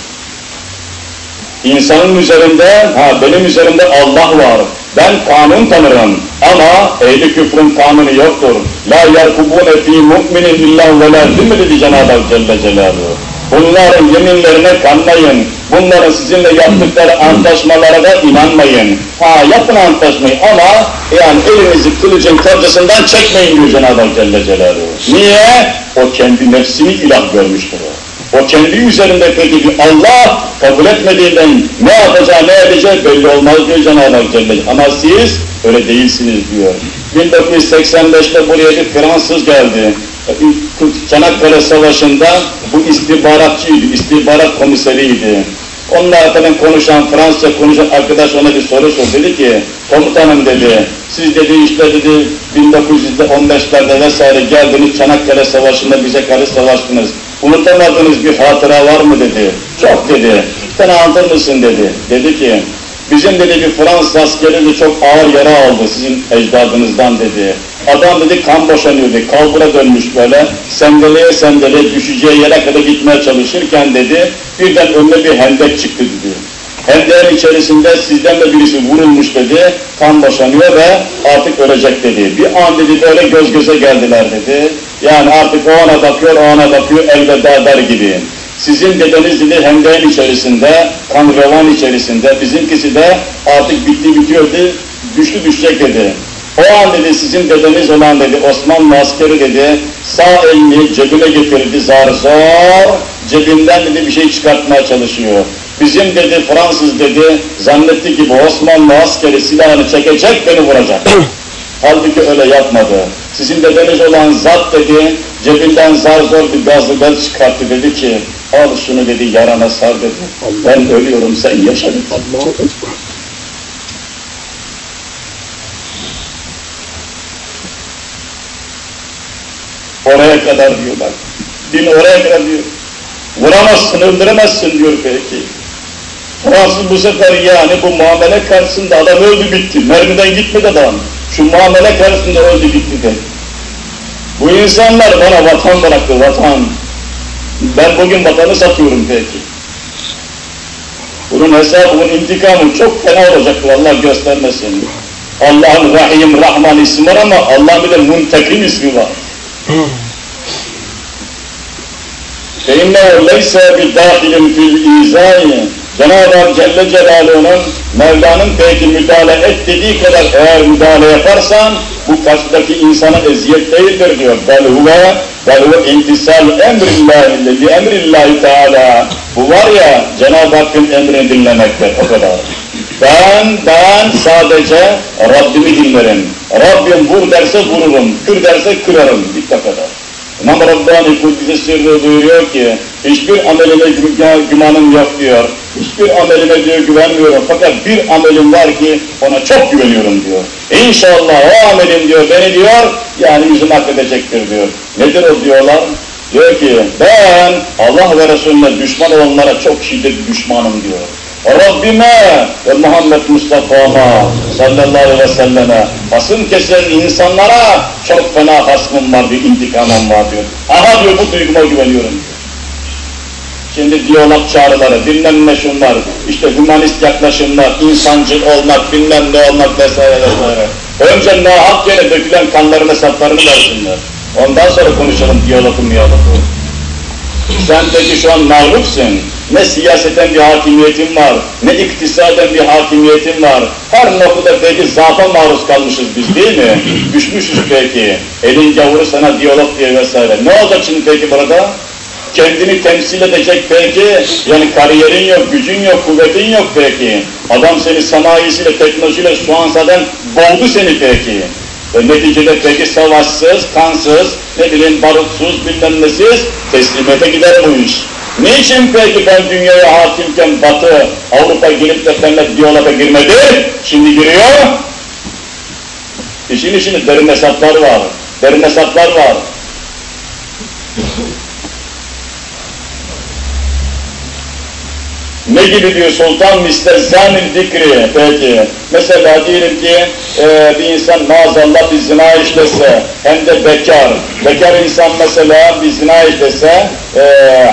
[SPEAKER 1] İnsanın üzerinde, ha benim üzerimde Allah var. Ben kanun tanırım ama ehli küfrün kanunu yoktur. La yerkubune fî mu'minin illa ve la dedi Cenab-ı Hak Celle Celaluhu. Bunların yeminlerine kanmayın. Bunların sizinle yaptıkları antlaşmalara da inanmayın. Ha yapın antlaşmayı ama yani elinizi kılıcın karşısından çekmeyin diyor Cenab-ı Hak Celle Celaluhu. Niye? O kendi nefsini ilah görmüştür o. O kendi üzerinde bir Allah kabul etmediğinden ne yapacağı ne edeceği belli olmaz diyor Cenab-ı Hak Celle Ama siz öyle değilsiniz diyor. 1985'te buraya bir Fransız geldi. Çanakkale Savaşı'nda bu istihbaratçıydı, istihbarat komiseriydi. Onunla efendim konuşan, Fransızca konuşan arkadaş ona bir soru sordu. Dedi ki, komutanım dedi, siz dedi işte dedi 1915'lerde vesaire geldiniz Çanakkale Savaşı'nda bize karşı savaştınız. Unutamadığınız bir hatıra var mı dedi. Çok dedi. Sen anlatır mısın dedi. Dedi ki, bizim dedi bir Fransız askeri de çok ağır yara aldı sizin ecdadınızdan dedi. Adam dedi kan boşanıyordu, kalbura dönmüş böyle, sendeleye sendeleye düşeceği yere kadar gitmeye çalışırken dedi, birden önüne bir hendek çıktı dedi. Hendeğin içerisinde sizden de birisi vurulmuş dedi, kan boşanıyor ve artık ölecek dedi. Bir an dedi böyle göz göze geldiler dedi. Yani artık o ona bakıyor, o ona bakıyor, elveda der gibi. Sizin dedeniz dedi hendeğin içerisinde, kan revan içerisinde, bizimkisi de artık bitti bitiyordu, düştü düşecek dedi. O an dedi sizin dedeniz olan dedi Osmanlı askeri dedi sağ elini cebine getirdi zar zor cebinden dedi bir şey çıkartmaya çalışıyor. Bizim dedi Fransız dedi zannetti ki bu Osmanlı askeri silahını çekecek beni vuracak. Halbuki öyle yapmadı. Sizin dedeniz olan zat dedi cebinden zar zor bir gazlı bez çıkarttı dedi ki al şunu dedi yarana sar dedi. Ben ölüyorum sen yaşa dedi.
[SPEAKER 2] Allah
[SPEAKER 1] Oraya kadar diyor bak. Din oraya kadar diyor. Vuramazsın, öldüremezsin diyor peki. Fransız bu sefer yani bu muamele karşısında adam öldü bitti. Mermiden gitmedi adam. Şu muamele karşısında öldü bitti de. Bu insanlar bana vatan bıraktı, vatan. Ben bugün vatanı satıyorum peki. Bunun hesabı, bunun intikamı çok fena olacaktır Allah göstermesin. Allah'ın Rahim, Rahman ismi var ama Allah'ın bir de Muntakim ismi var. فَاِنَّهُ لَيْسَ بِدَاخِلٍ فِي الْاِيزَاءِ Cenab-ı Hak Celle Celaluhu'nun Mevla'nın peki müdahale et dediği kadar eğer müdahale yaparsan bu karşıdaki insana eziyet değildir diyor. Bel huve bel huve intisal emrillahi li emrillahi teala. Bu var ya Cenab-ı Hakk'ın emrini dinlemektir o kadar. Ben, ben sadece Rabbimi dinlerim. Rabbim vur derse vururum, kır derse kırarım. Bitti kadar. İmam Rabbani Kudüs'e sırrı duyuruyor ki, hiçbir amelime gümanım yok diyor. Hiçbir amelime diyor güvenmiyorum. Fakat bir amelim var ki ona çok güveniyorum diyor. İnşallah o amelim diyor beni diyor, yani yüzüm hak edecektir diyor. Nedir o diyorlar? Diyor ki ben Allah ve Resulüne düşman olanlara çok şiddet düşmanım diyor. Rabbime ve Muhammed Mustafa'ma sallallahu aleyhi ve selleme hasım kesen insanlara çok fena hasmım var diyor, intikamım var diyor. Aha diyor bu duyguma güveniyorum. Şimdi diyalog çağrıları, bilmem ne şunlar, işte humanist yaklaşımlar, insancıl olmak, bilmem ne olmak vesaire vesaire. Önce nahak yere dökülen kanların hesaplarını versinler. Ondan sonra konuşalım diyalogu miyalogu. Sen peki şu an mağlupsun. Ne siyaseten bir hakimiyetin var, ne iktisaden bir hakimiyetin var. Her noktada peki zaafa maruz kalmışız biz değil mi? Düşmüşüz peki. Elin gavuru sana diyalog diye vesaire. Ne olacak şimdi peki burada? Kendini temsil edecek peki, yani kariyerin yok, gücün yok, kuvvetin yok peki. Adam seni sanayisiyle, teknolojiyle şu an zaten boğdu seni peki. Ve neticede peki savaşsız, kansız, ne bileyim barutsuz, bilmem nesiz teslimiyete gider bu iş. Niçin peki ben dünyaya hakimken Batı, Avrupa gelip de benimle diyaloga girmedi? Şimdi giriyor. İşin içinde derin hesaplar var. Derin hesaplar var. Ne gibi diyor sultan misterzanil zikri peki. Mesela diyelim ki e, bir insan maazallah bir zina işlese hem de bekar. Bekar insan mesela bir zina işlese e,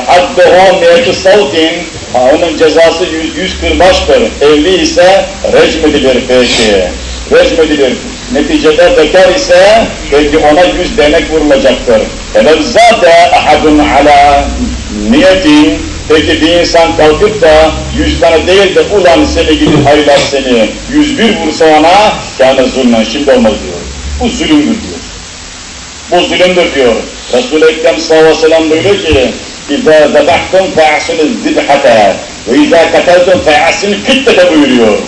[SPEAKER 1] haddehu mevki savtin onun cezası yüz, yüz kırbaçtır. Evli ise recmedilir peki. Recmedilir. Neticede bekar ise peki ona yüz demek vurulacaktır. Elevzade ahadun ala عَلَى niyetin, peki bir insan kalkıp da yüz tane değil de ulan seni gidip hayırlar seni, yüz bir vursa ona, kâne zulmen, şimdi olmaz diyor. Bu zulümdür diyor. Bu zulümdür diyor. Resul-i Ekrem sallallahu aleyhi ve sellem buyuruyor ki, اِذَا ذَبَحْتُمْ فَاَحْسُنُ الذِّبْحَةَ وَاِذَا قَتَلْتُمْ فَاَحْسُنُ الْكِتَّةَ buyuruyor.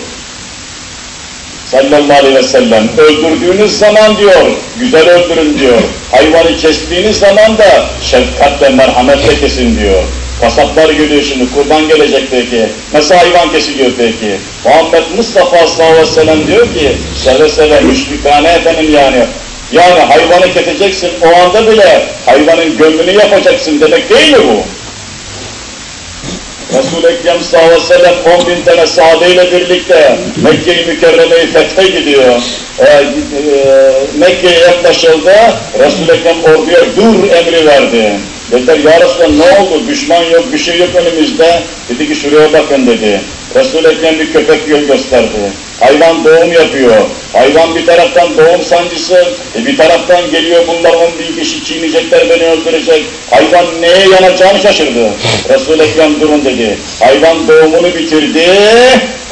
[SPEAKER 1] Sallallahu aleyhi ve sellem. Öldürdüğünüz zaman diyor, güzel öldürün diyor. Hayvanı kestiğiniz zaman da şefkatle, merhametle kesin diyor. Kasaplar geliyor şimdi, kurban gelecek peki. Nasıl hayvan kesiliyor peki? Muhammed Mustafa sallallahu aleyhi ve sellem diyor ki, seve seve müşrikane efendim yani, yani hayvanı keseceksin, o anda bile hayvanın gönlünü yapacaksın demek değil mi bu? Resul-i Ekrem sallallahu aleyhi ve sellem 10 bin tane sahabeyle birlikte Mekke-i Mükerreme'yi fethe gidiyor. Ee, e, Mekke'ye yaklaşıldı, Resul-i Ekrem orduya dur emri verdi. Dediler ya Resulallah ne oldu? Düşman yok, bir şey yok önümüzde. Dedi ki şuraya bakın dedi. Resul-i Ekrem bir köpek yol gösterdi. Hayvan doğum yapıyor. Hayvan bir taraftan doğum sancısı, e bir taraftan geliyor bunlar on bin kişi çiğneyecekler beni öldürecek. Hayvan neye yanacağını şaşırdı. Resul-i Ekrem durun dedi. Hayvan doğumunu bitirdi.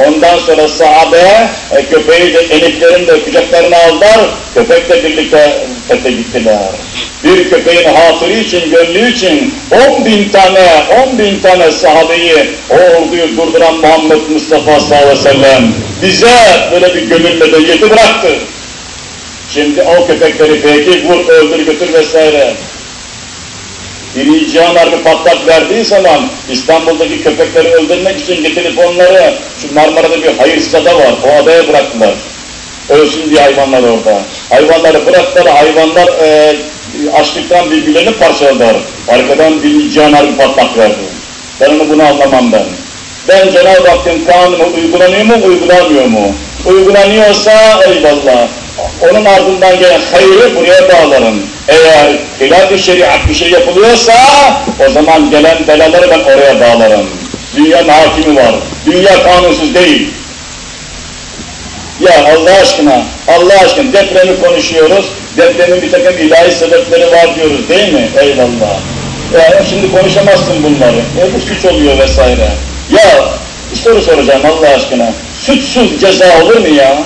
[SPEAKER 1] Ondan sonra sahabe e, köpeği de eniklerini de kucaklarına aldılar. Köpekle birlikte fethe gittiler. Bir köpeğin hatırı için, gönlü için on bin tane, on bin tane sahabeyi o orduyu durduran Muhammed Mustafa sallallahu aleyhi ve sellem bize böyle bir gönül medeniyeti bıraktı. Şimdi o köpekleri peki vur, öldür, götür vesaire. Birinci Cihan Harbi patlak verdiği zaman İstanbul'daki köpekleri öldürmek için getirip onları şu Marmara'da bir hayırsız ada var, o adaya bıraktılar. Ölsün diye hayvanlar orada. Hayvanları bıraktılar, hayvanlar e, açlıktan birbirlerini parçaladılar. Arkadan bir Cihan Harbi patlak verdi. Ben onu bunu anlamam ben. Ben Cenab-ı Hakk'ın kanunu uygulanıyor mu, uygulanmıyor mu? Uygulanıyorsa eyvallah. Onun ardından gelen hayrı buraya bağlarım. Eğer hilaf-ı şeriat bir şey yapılıyorsa o zaman gelen belaları ben oraya bağlarım. Dünyanın hakimi var. Dünya kanunsuz değil. Ya Allah aşkına, Allah aşkına depremi konuşuyoruz. Depremin bir takım ilahi sebepleri var diyoruz değil mi? Eyvallah. Ya şimdi konuşamazsın bunları. E bu suç oluyor vesaire. Ya bir soru soracağım Allah aşkına. Suçsuz ceza olur mu ya?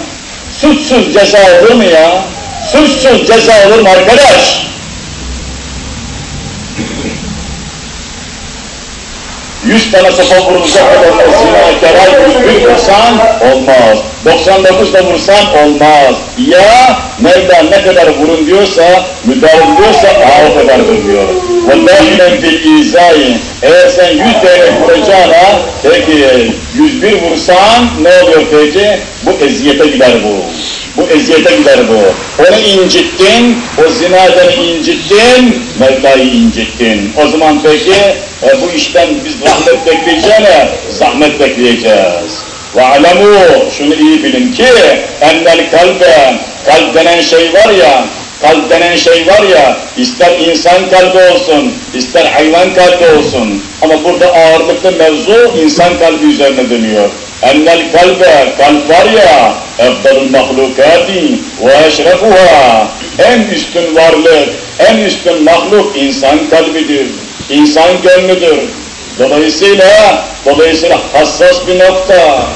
[SPEAKER 1] Suçsuz ceza olur mu ya? Suçsuz ceza olur mu arkadaş? Yüz tane sopa vurulacak kadar yüz bir vursan olmaz. 99 da vursan olmaz. Ya Mevla ne kadar vurun diyorsa, müdahale diyorsa aa o kadardır diyor. وَاللّٰهِنَا fil izai. Eğer sen 100 değnek vuracağına, peki 101 vursan ne oluyor peki? Bu eziyete gider bu. Bu eziyete gider bu. Onu incittin, o zinadan incittin, Mevla'yı incittin. O zaman peki e, bu işten biz rahmet bekleyeceğine zahmet bekleyeceğiz. وَعَلَمُوا Şunu iyi bilin ki ennel kalbe, kalp denen şey var ya, kalp denen şey var ya, ister insan kalbi olsun, ister hayvan kalbi olsun. Ama burada ağırlıklı mevzu insan kalbi üzerine dönüyor. Ennel kalbe, kalp var ya, efdalul mahlukati ve eşrefuha. En üstün varlık, en üstün mahluk insan kalbidir, insan gönlüdür. Dolayısıyla, dolayısıyla hassas bir nokta.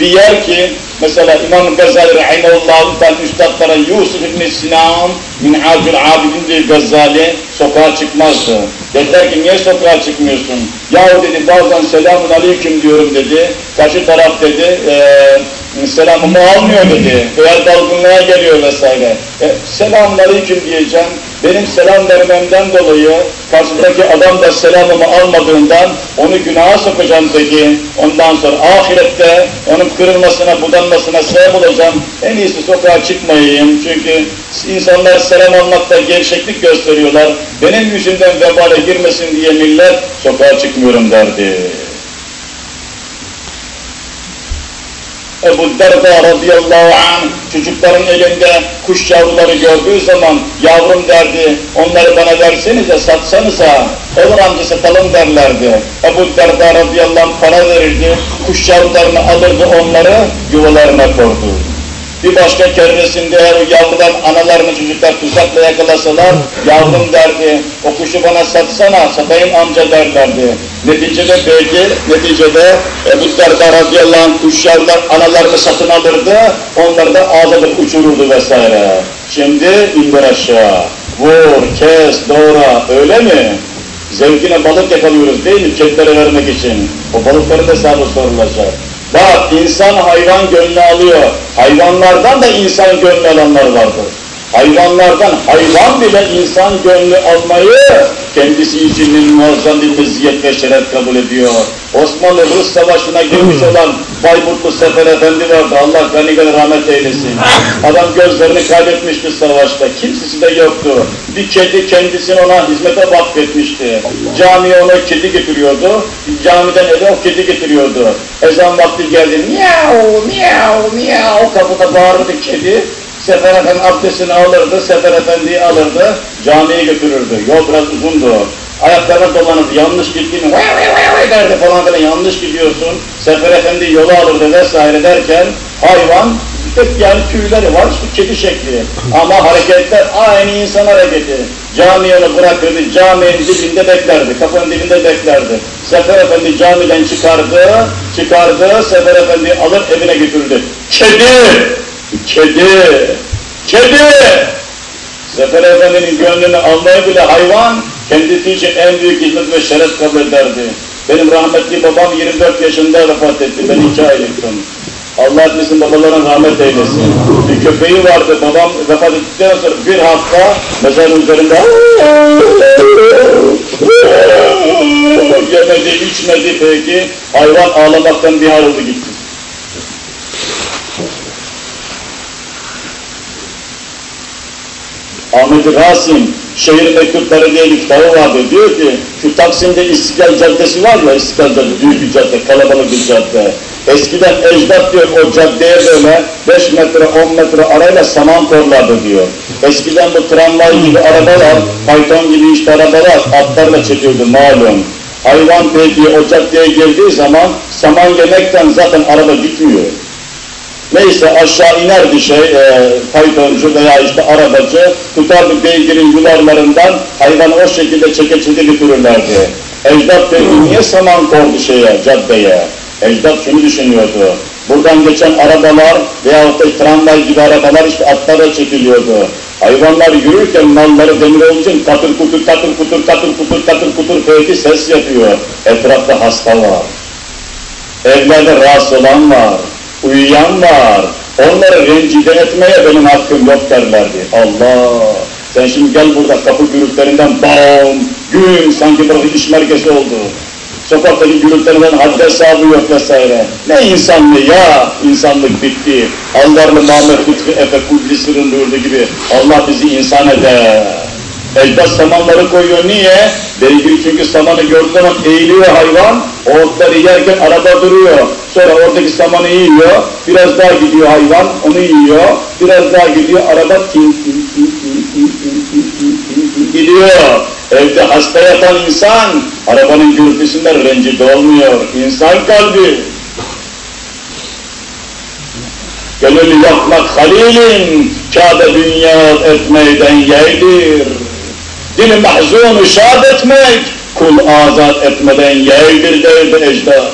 [SPEAKER 1] Bir yer ki, mesela İmam Gazali Rahimullah'ın tan üstadlara Yusuf İbn Sinan, Minhacül Abidin diye Gazali sokağa çıkmazdı. Dediler ki niye sokağa çıkmıyorsun? Yahu dedi bazen selamun aleyküm diyorum dedi. Karşı taraf dedi e, selamımı almıyor dedi. Veya dalgınlığa geliyor vesaire. E, selamun aleyküm diyeceğim. Benim selam vermemden dolayı karşıdaki adam da selamımı almadığından onu günaha sokacağım peki. Ondan sonra ahirette onun kırılmasına, budanmasına sebep olacağım. En iyisi sokağa çıkmayayım. Çünkü insanlar selam almakta gevşeklik gösteriyorlar. Benim yüzümden vebale girmesin diye millet sokağa çıkmıyorum derdi. Ebu Derda radıyallahu anh çocukların elinde kuş yavruları gördüğü zaman yavrum derdi onları bana versenize satsanıza olur amca satalım derlerdi. Ebu Derda radıyallahu anh para verirdi kuş yavrularını alırdı onları yuvalarına kordu. Bir başka keresinde o yavrudan analarını çocuklar tuzakla yakalasalar, yavrum derdi, o kuşu bana satsana, satayım amca derlerdi. Neticede belki, neticede Ebu Derda radıyallahu anh kuşlardan analarını satın alırdı, onları da ağzadır uçururdu vesaire. Şimdi indir aşağı, vur, kes, doğra, öyle mi? Zevkine balık yakalıyoruz değil mi? Kedilere vermek için. O balıkların hesabı sorulacak. Bak insan hayvan gönlü alıyor. Hayvanlardan da insan gönlü alanlar vardır. Hayvanlardan hayvan bile insan gönlü almayı kendisi için muazzam bir meziyet ve şeref kabul ediyor. Osmanlı Rus Savaşı'na girmiş olan Bayburtlu Sefer Efendi vardı. Allah gani gani rahmet eylesin. Adam gözlerini kaybetmişti savaşta. Kimsesi de yoktu. Bir kedi kendisini ona hizmete vakfetmişti. Camiye ona kedi getiriyordu. Camiden eve o kedi getiriyordu. Ezan vakti geldi. Miyav, miyav, miyav. Kapıda bağırdı kedi. Sefer Efendi abdestini alırdı, Sefer Efendi'yi alırdı, camiye götürürdü. Yol biraz uzundu. Ayaklarına dolanırdı, yanlış gittiğini vay vay vay vay derdi falan filan, yanlış gidiyorsun. Sefer Efendi yolu alırdı vesaire derken hayvan tek yani tüyleri var, işte kedi şekli. Ama hareketler aynı insan hareketi. Camiye onu bırakırdı, caminin dibinde beklerdi, kapının dibinde beklerdi. Sefer Efendi camiden çıkardı, çıkardı, Sefer Efendi alır evine götürdü. Kedi! Kedi! Kedi! Zafer Efendi'nin gönlünü almayı bile hayvan kendisi için en büyük hizmet ve şeref kabul ederdi. Benim rahmetli babam 24 yaşında vefat etti. Ben iki aylıktım. Allah bizim babaların rahmet eylesin. Bir köpeği vardı. Babam vefat ettikten sonra bir hafta mezarın üzerinde yemedi, içmedi peki. Hayvan ağlamaktan bir hal oldu gitti. Ahmet Rasim, şehir mektupları diye bir kitabı vardı. Diyor ki, şu Taksim'de İstiklal Caddesi var ya, İstiklal Caddesi, büyük bir cadde, kalabalık bir cadde. Eskiden ecdat diyor o caddeye böyle 5 metre, 10 metre arayla saman korlardı diyor. Eskiden bu tramvay gibi arabalar, fayton gibi işte arabalar atlarla çekiyordu malum. Hayvan peki o caddeye girdiği zaman saman yemekten zaten araba gitmiyor. Neyse aşağı inerdi şey, e, faytoncu veya işte arabacı, tutardı beygirin yularlarından hayvanı o şekilde çeke çeke götürürlerdi. Ecdat peki niye saman kordu şeye, caddeye? Ecdat şunu düşünüyordu. Buradan geçen arabalar veyahut da tramvay gibi arabalar işte atlara çekiliyordu. Hayvanlar yürürken malları demir olduğu için katır kutur katır kutur katır kutur katır kutur peki ses yapıyor. Etrafta hasta var. Evlerde rahatsız olan var uyuyan var. Onları rencide etmeye benim hakkım yok derlerdi. Allah! Sen şimdi gel burada kapı gürültülerinden bam, gün sanki burası iş merkezi oldu. Sokaktaki gürültülerinden haddi hesabı yok vesaire. Ne insanlığı ya? İnsanlık bitti. Allah'ın Mehmet Lütfü Efe Sırrın buyurduğu gibi Allah bizi insan eder. Ecdat samanları koyuyor. Niye? Beygir çünkü samanı gördüğü zaman eğiliyor hayvan. Oğuzları yerken arada duruyor. Sonra oradaki samanı yiyor. Biraz daha gidiyor hayvan. Onu yiyor. Biraz daha gidiyor. Arada gidiyor. Evde hasta yatan insan arabanın gürültüsünden rencide olmuyor. İnsan kalbi. Gönül yapmak halilin, kâbe dünya etmeyden yeydir. Dil mahzunu şad etmek, kul azat etmeden yeğdir derdi ecdat.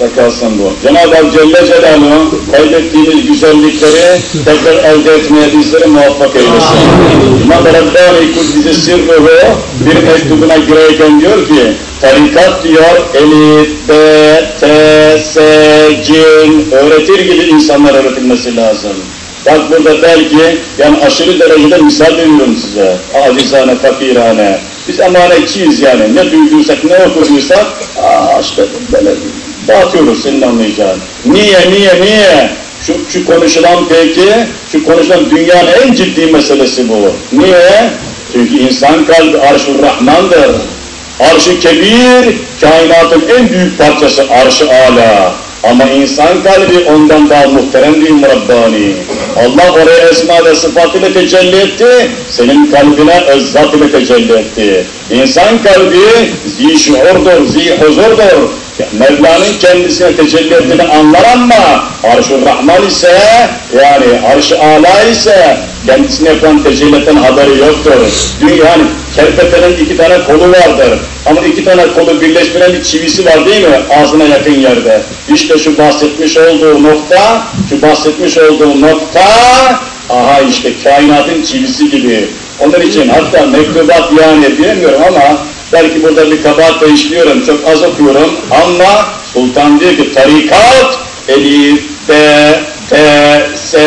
[SPEAKER 1] Rakalsın bu. Cenab-ı Hak Celle Celaluhu kaydettiğimiz güzellikleri tekrar elde etmeye bizleri muvaffak eylesin. İmam Rabbani Kuddisi Sirruhu bir mektubuna girerken diyor ki tarikat diyor elit, b, t, s, cin öğretir gibi insanlar öğretilmesi lazım. Bak burada belki yani aşırı derecede misal veriyorum size. Acizane, fakirane. Biz emanetçiyiz yani. Ne duyduysak, ne okuduysak aa işte böyle dağıtıyoruz senin anlayacağın. Niye, niye, niye? Şu, şu konuşulan peki, şu konuşulan dünyanın en ciddi meselesi bu. Niye? Çünkü insan kalbi arş-ı Rahman'dır. Arş-ı Kebir, kainatın en büyük parçası arş-ı Ala. Ama insan kalbi ondan daha muhterem mi Rabbani? Allah oraya esma ve sıfat ile tecelli etti, senin kalbine ezzat ile tecelli etti. İnsan kalbi zişuurdur, zihuzurdur. Mevla'nın kendisine tecelli ettiğini anlar ama Arş-ı Rahman ise yani Arş-ı Ala ise kendisine yapan tecelli haberi yoktur. Dünyanın kerpetenin iki tane kolu vardır. Ama iki tane kolu birleştiren bir çivisi var değil mi? Ağzına yakın yerde. İşte şu bahsetmiş olduğu nokta, şu bahsetmiş olduğu nokta, aha işte kainatın çivisi gibi. Onun için hatta mektubat yani bilemiyorum ama belki burada bir kabahat da işliyorum, çok az okuyorum ama Sultan diyor ki tarikat, elif, b, t, s,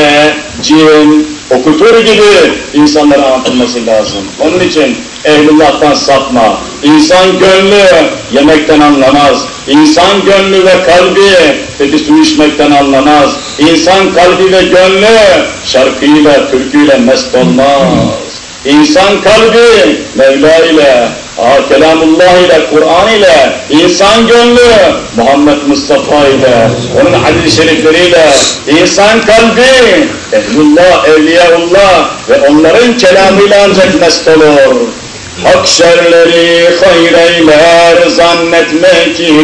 [SPEAKER 1] cim, okutur gibi insanlara anlatılması lazım. Onun için ehlullah'tan sapma. İnsan gönlü yemekten anlamaz. İnsan gönlü ve kalbi su içmekten anlamaz. İnsan kalbi ve gönlü şarkıyla, türküyle mest olmaz. İnsan kalbi Mevla ile, Kelamullah ile, Kur'an ile, insan gönlü Muhammed Mustafa ile, onun hadis-i şerifleriyle, insan kalbi Ehlullah, Evliyaullah ve onların kelamıyla ancak mest olur. Hak şerleri hayreyler, zannetme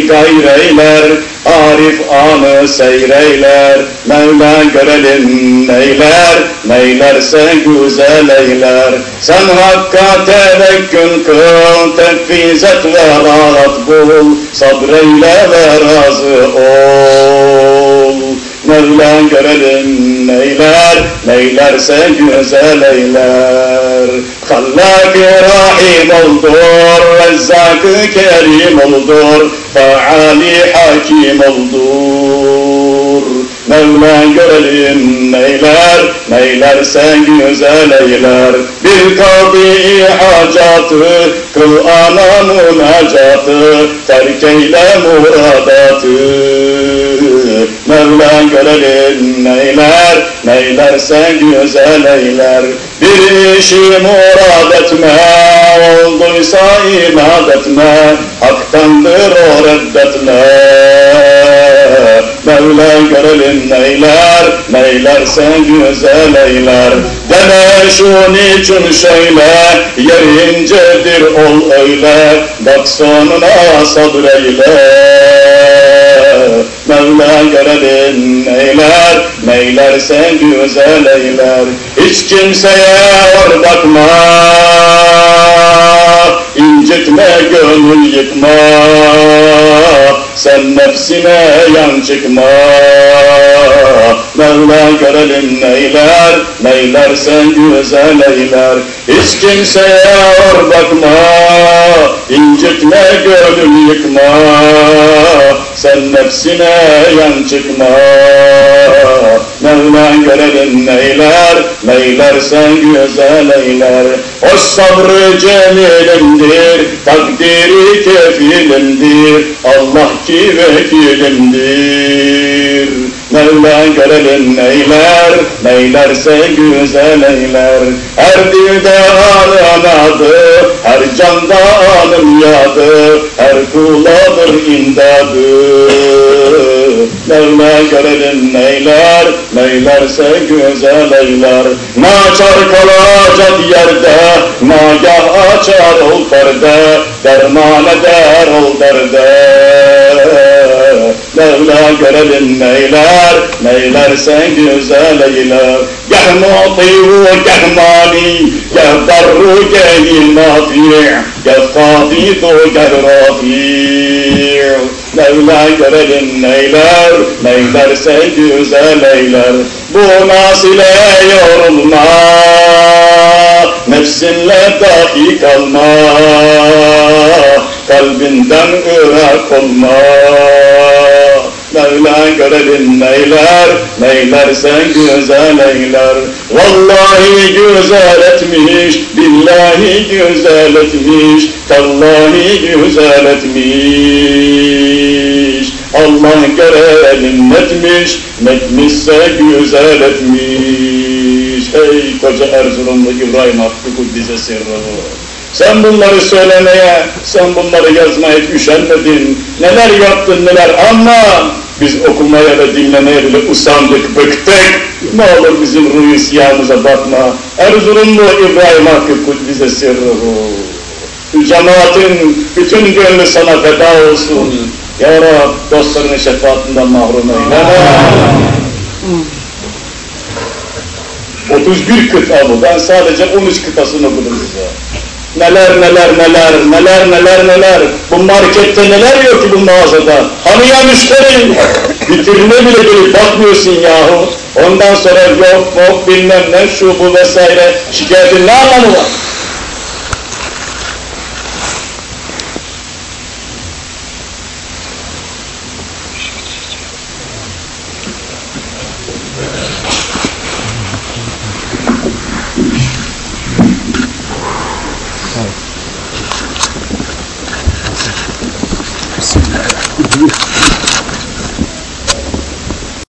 [SPEAKER 1] gayreyler, Arif anı seyreyler, Mevla görelim neyler, neylerse güzel eyler. Sen hakka tevekkül kıl, tefizet ve rahat bul, sabreyle ve razı ol. Mevla görelim neyler, neylerse güzel eyler. Hallak-ı Rahim oldur, Rezzak-ı Kerim oldur, Faali Hakim oldur. Mevla görelim neyler, neylerse güzel eyler. Bir kadı hacatı, kıl ana münacatı, terk eyle muradatı. Mevla görelim neyler, neylerse güzel eyler. Bir işi murad etme, olduysa inat etme, haktandır o reddetme. Mevla görelim neyler, neylerse güzel eyler. Deme şu niçin şöyle, yer incedir ol öyle, bak sonuna sabreyle. Mevla görelim neyler, neylerse güzel eyler. Hiç kimseye var bakma, incitme gönül yıkma. Sen nefsine yan çıkma. Mevla görelim neyler, neylerse güzel eyler. Hiç kimseye var bakma, incitme gönül yıkma. Sen nefsine yan çıkma. Mevla görelim neyler, neylerse güzel eyler. O sabrı cemilimdir, takdiri kefilimdir, Allah ki vekilimdir. Mevla görelim neyler, neylerse güzel eyler. Her dilde anadı, her canda anım yadı, her kuladır imdadı. Mevla görelim neyler, neylerse güzel eyler. Naçar kalacak yerde, nagah açar ol perde, derman eder ol derde. Mevla görelim neyler, neylerse güzel eyler. Geh mutiu, geh mani, geh darru, geh nafi, geh kafidu, geh rafi. Mevla görelim neyler, neylerse güzel eyler. Bu nasile yorulma, nefsinle dahi kalma, kalbinden ırak olma. Mevla görelim neyler, neylerse güzel eyler. Vallahi güzel etmiş, billahi güzel etmiş, tallahi güzel etmiş. Allah görelim etmiş, netmişse güzel etmiş. Ey koca Erzurumlu İbrahim Hakkı Kuddise sirruhu. Sen bunları söylemeye, sen bunları yazmaya üşenmedin. Neler yaptın neler ama biz okumaya ve dinlemeye bile usandık, bıktık. Ne olur bizim ruh siyahımıza bakma. Erzurumlu İbrahim Hakkı Kuddise sirruhu. Cemaatin bütün gönlü sana feda olsun. Ya Rab dostlarının şefaatinden mahrum eyleme. 31 kıta bu. Ben sadece 13 kıtasını okudum size. Neler neler neler, neler neler neler. Bu markette neler yok ki bu mağazada. Hani ya müşteri? Bitirine bile gelip bakmıyorsun yahu. Ondan sonra yok yok bilmem ne şu bu vesaire. Şikayetin ne anlamı var?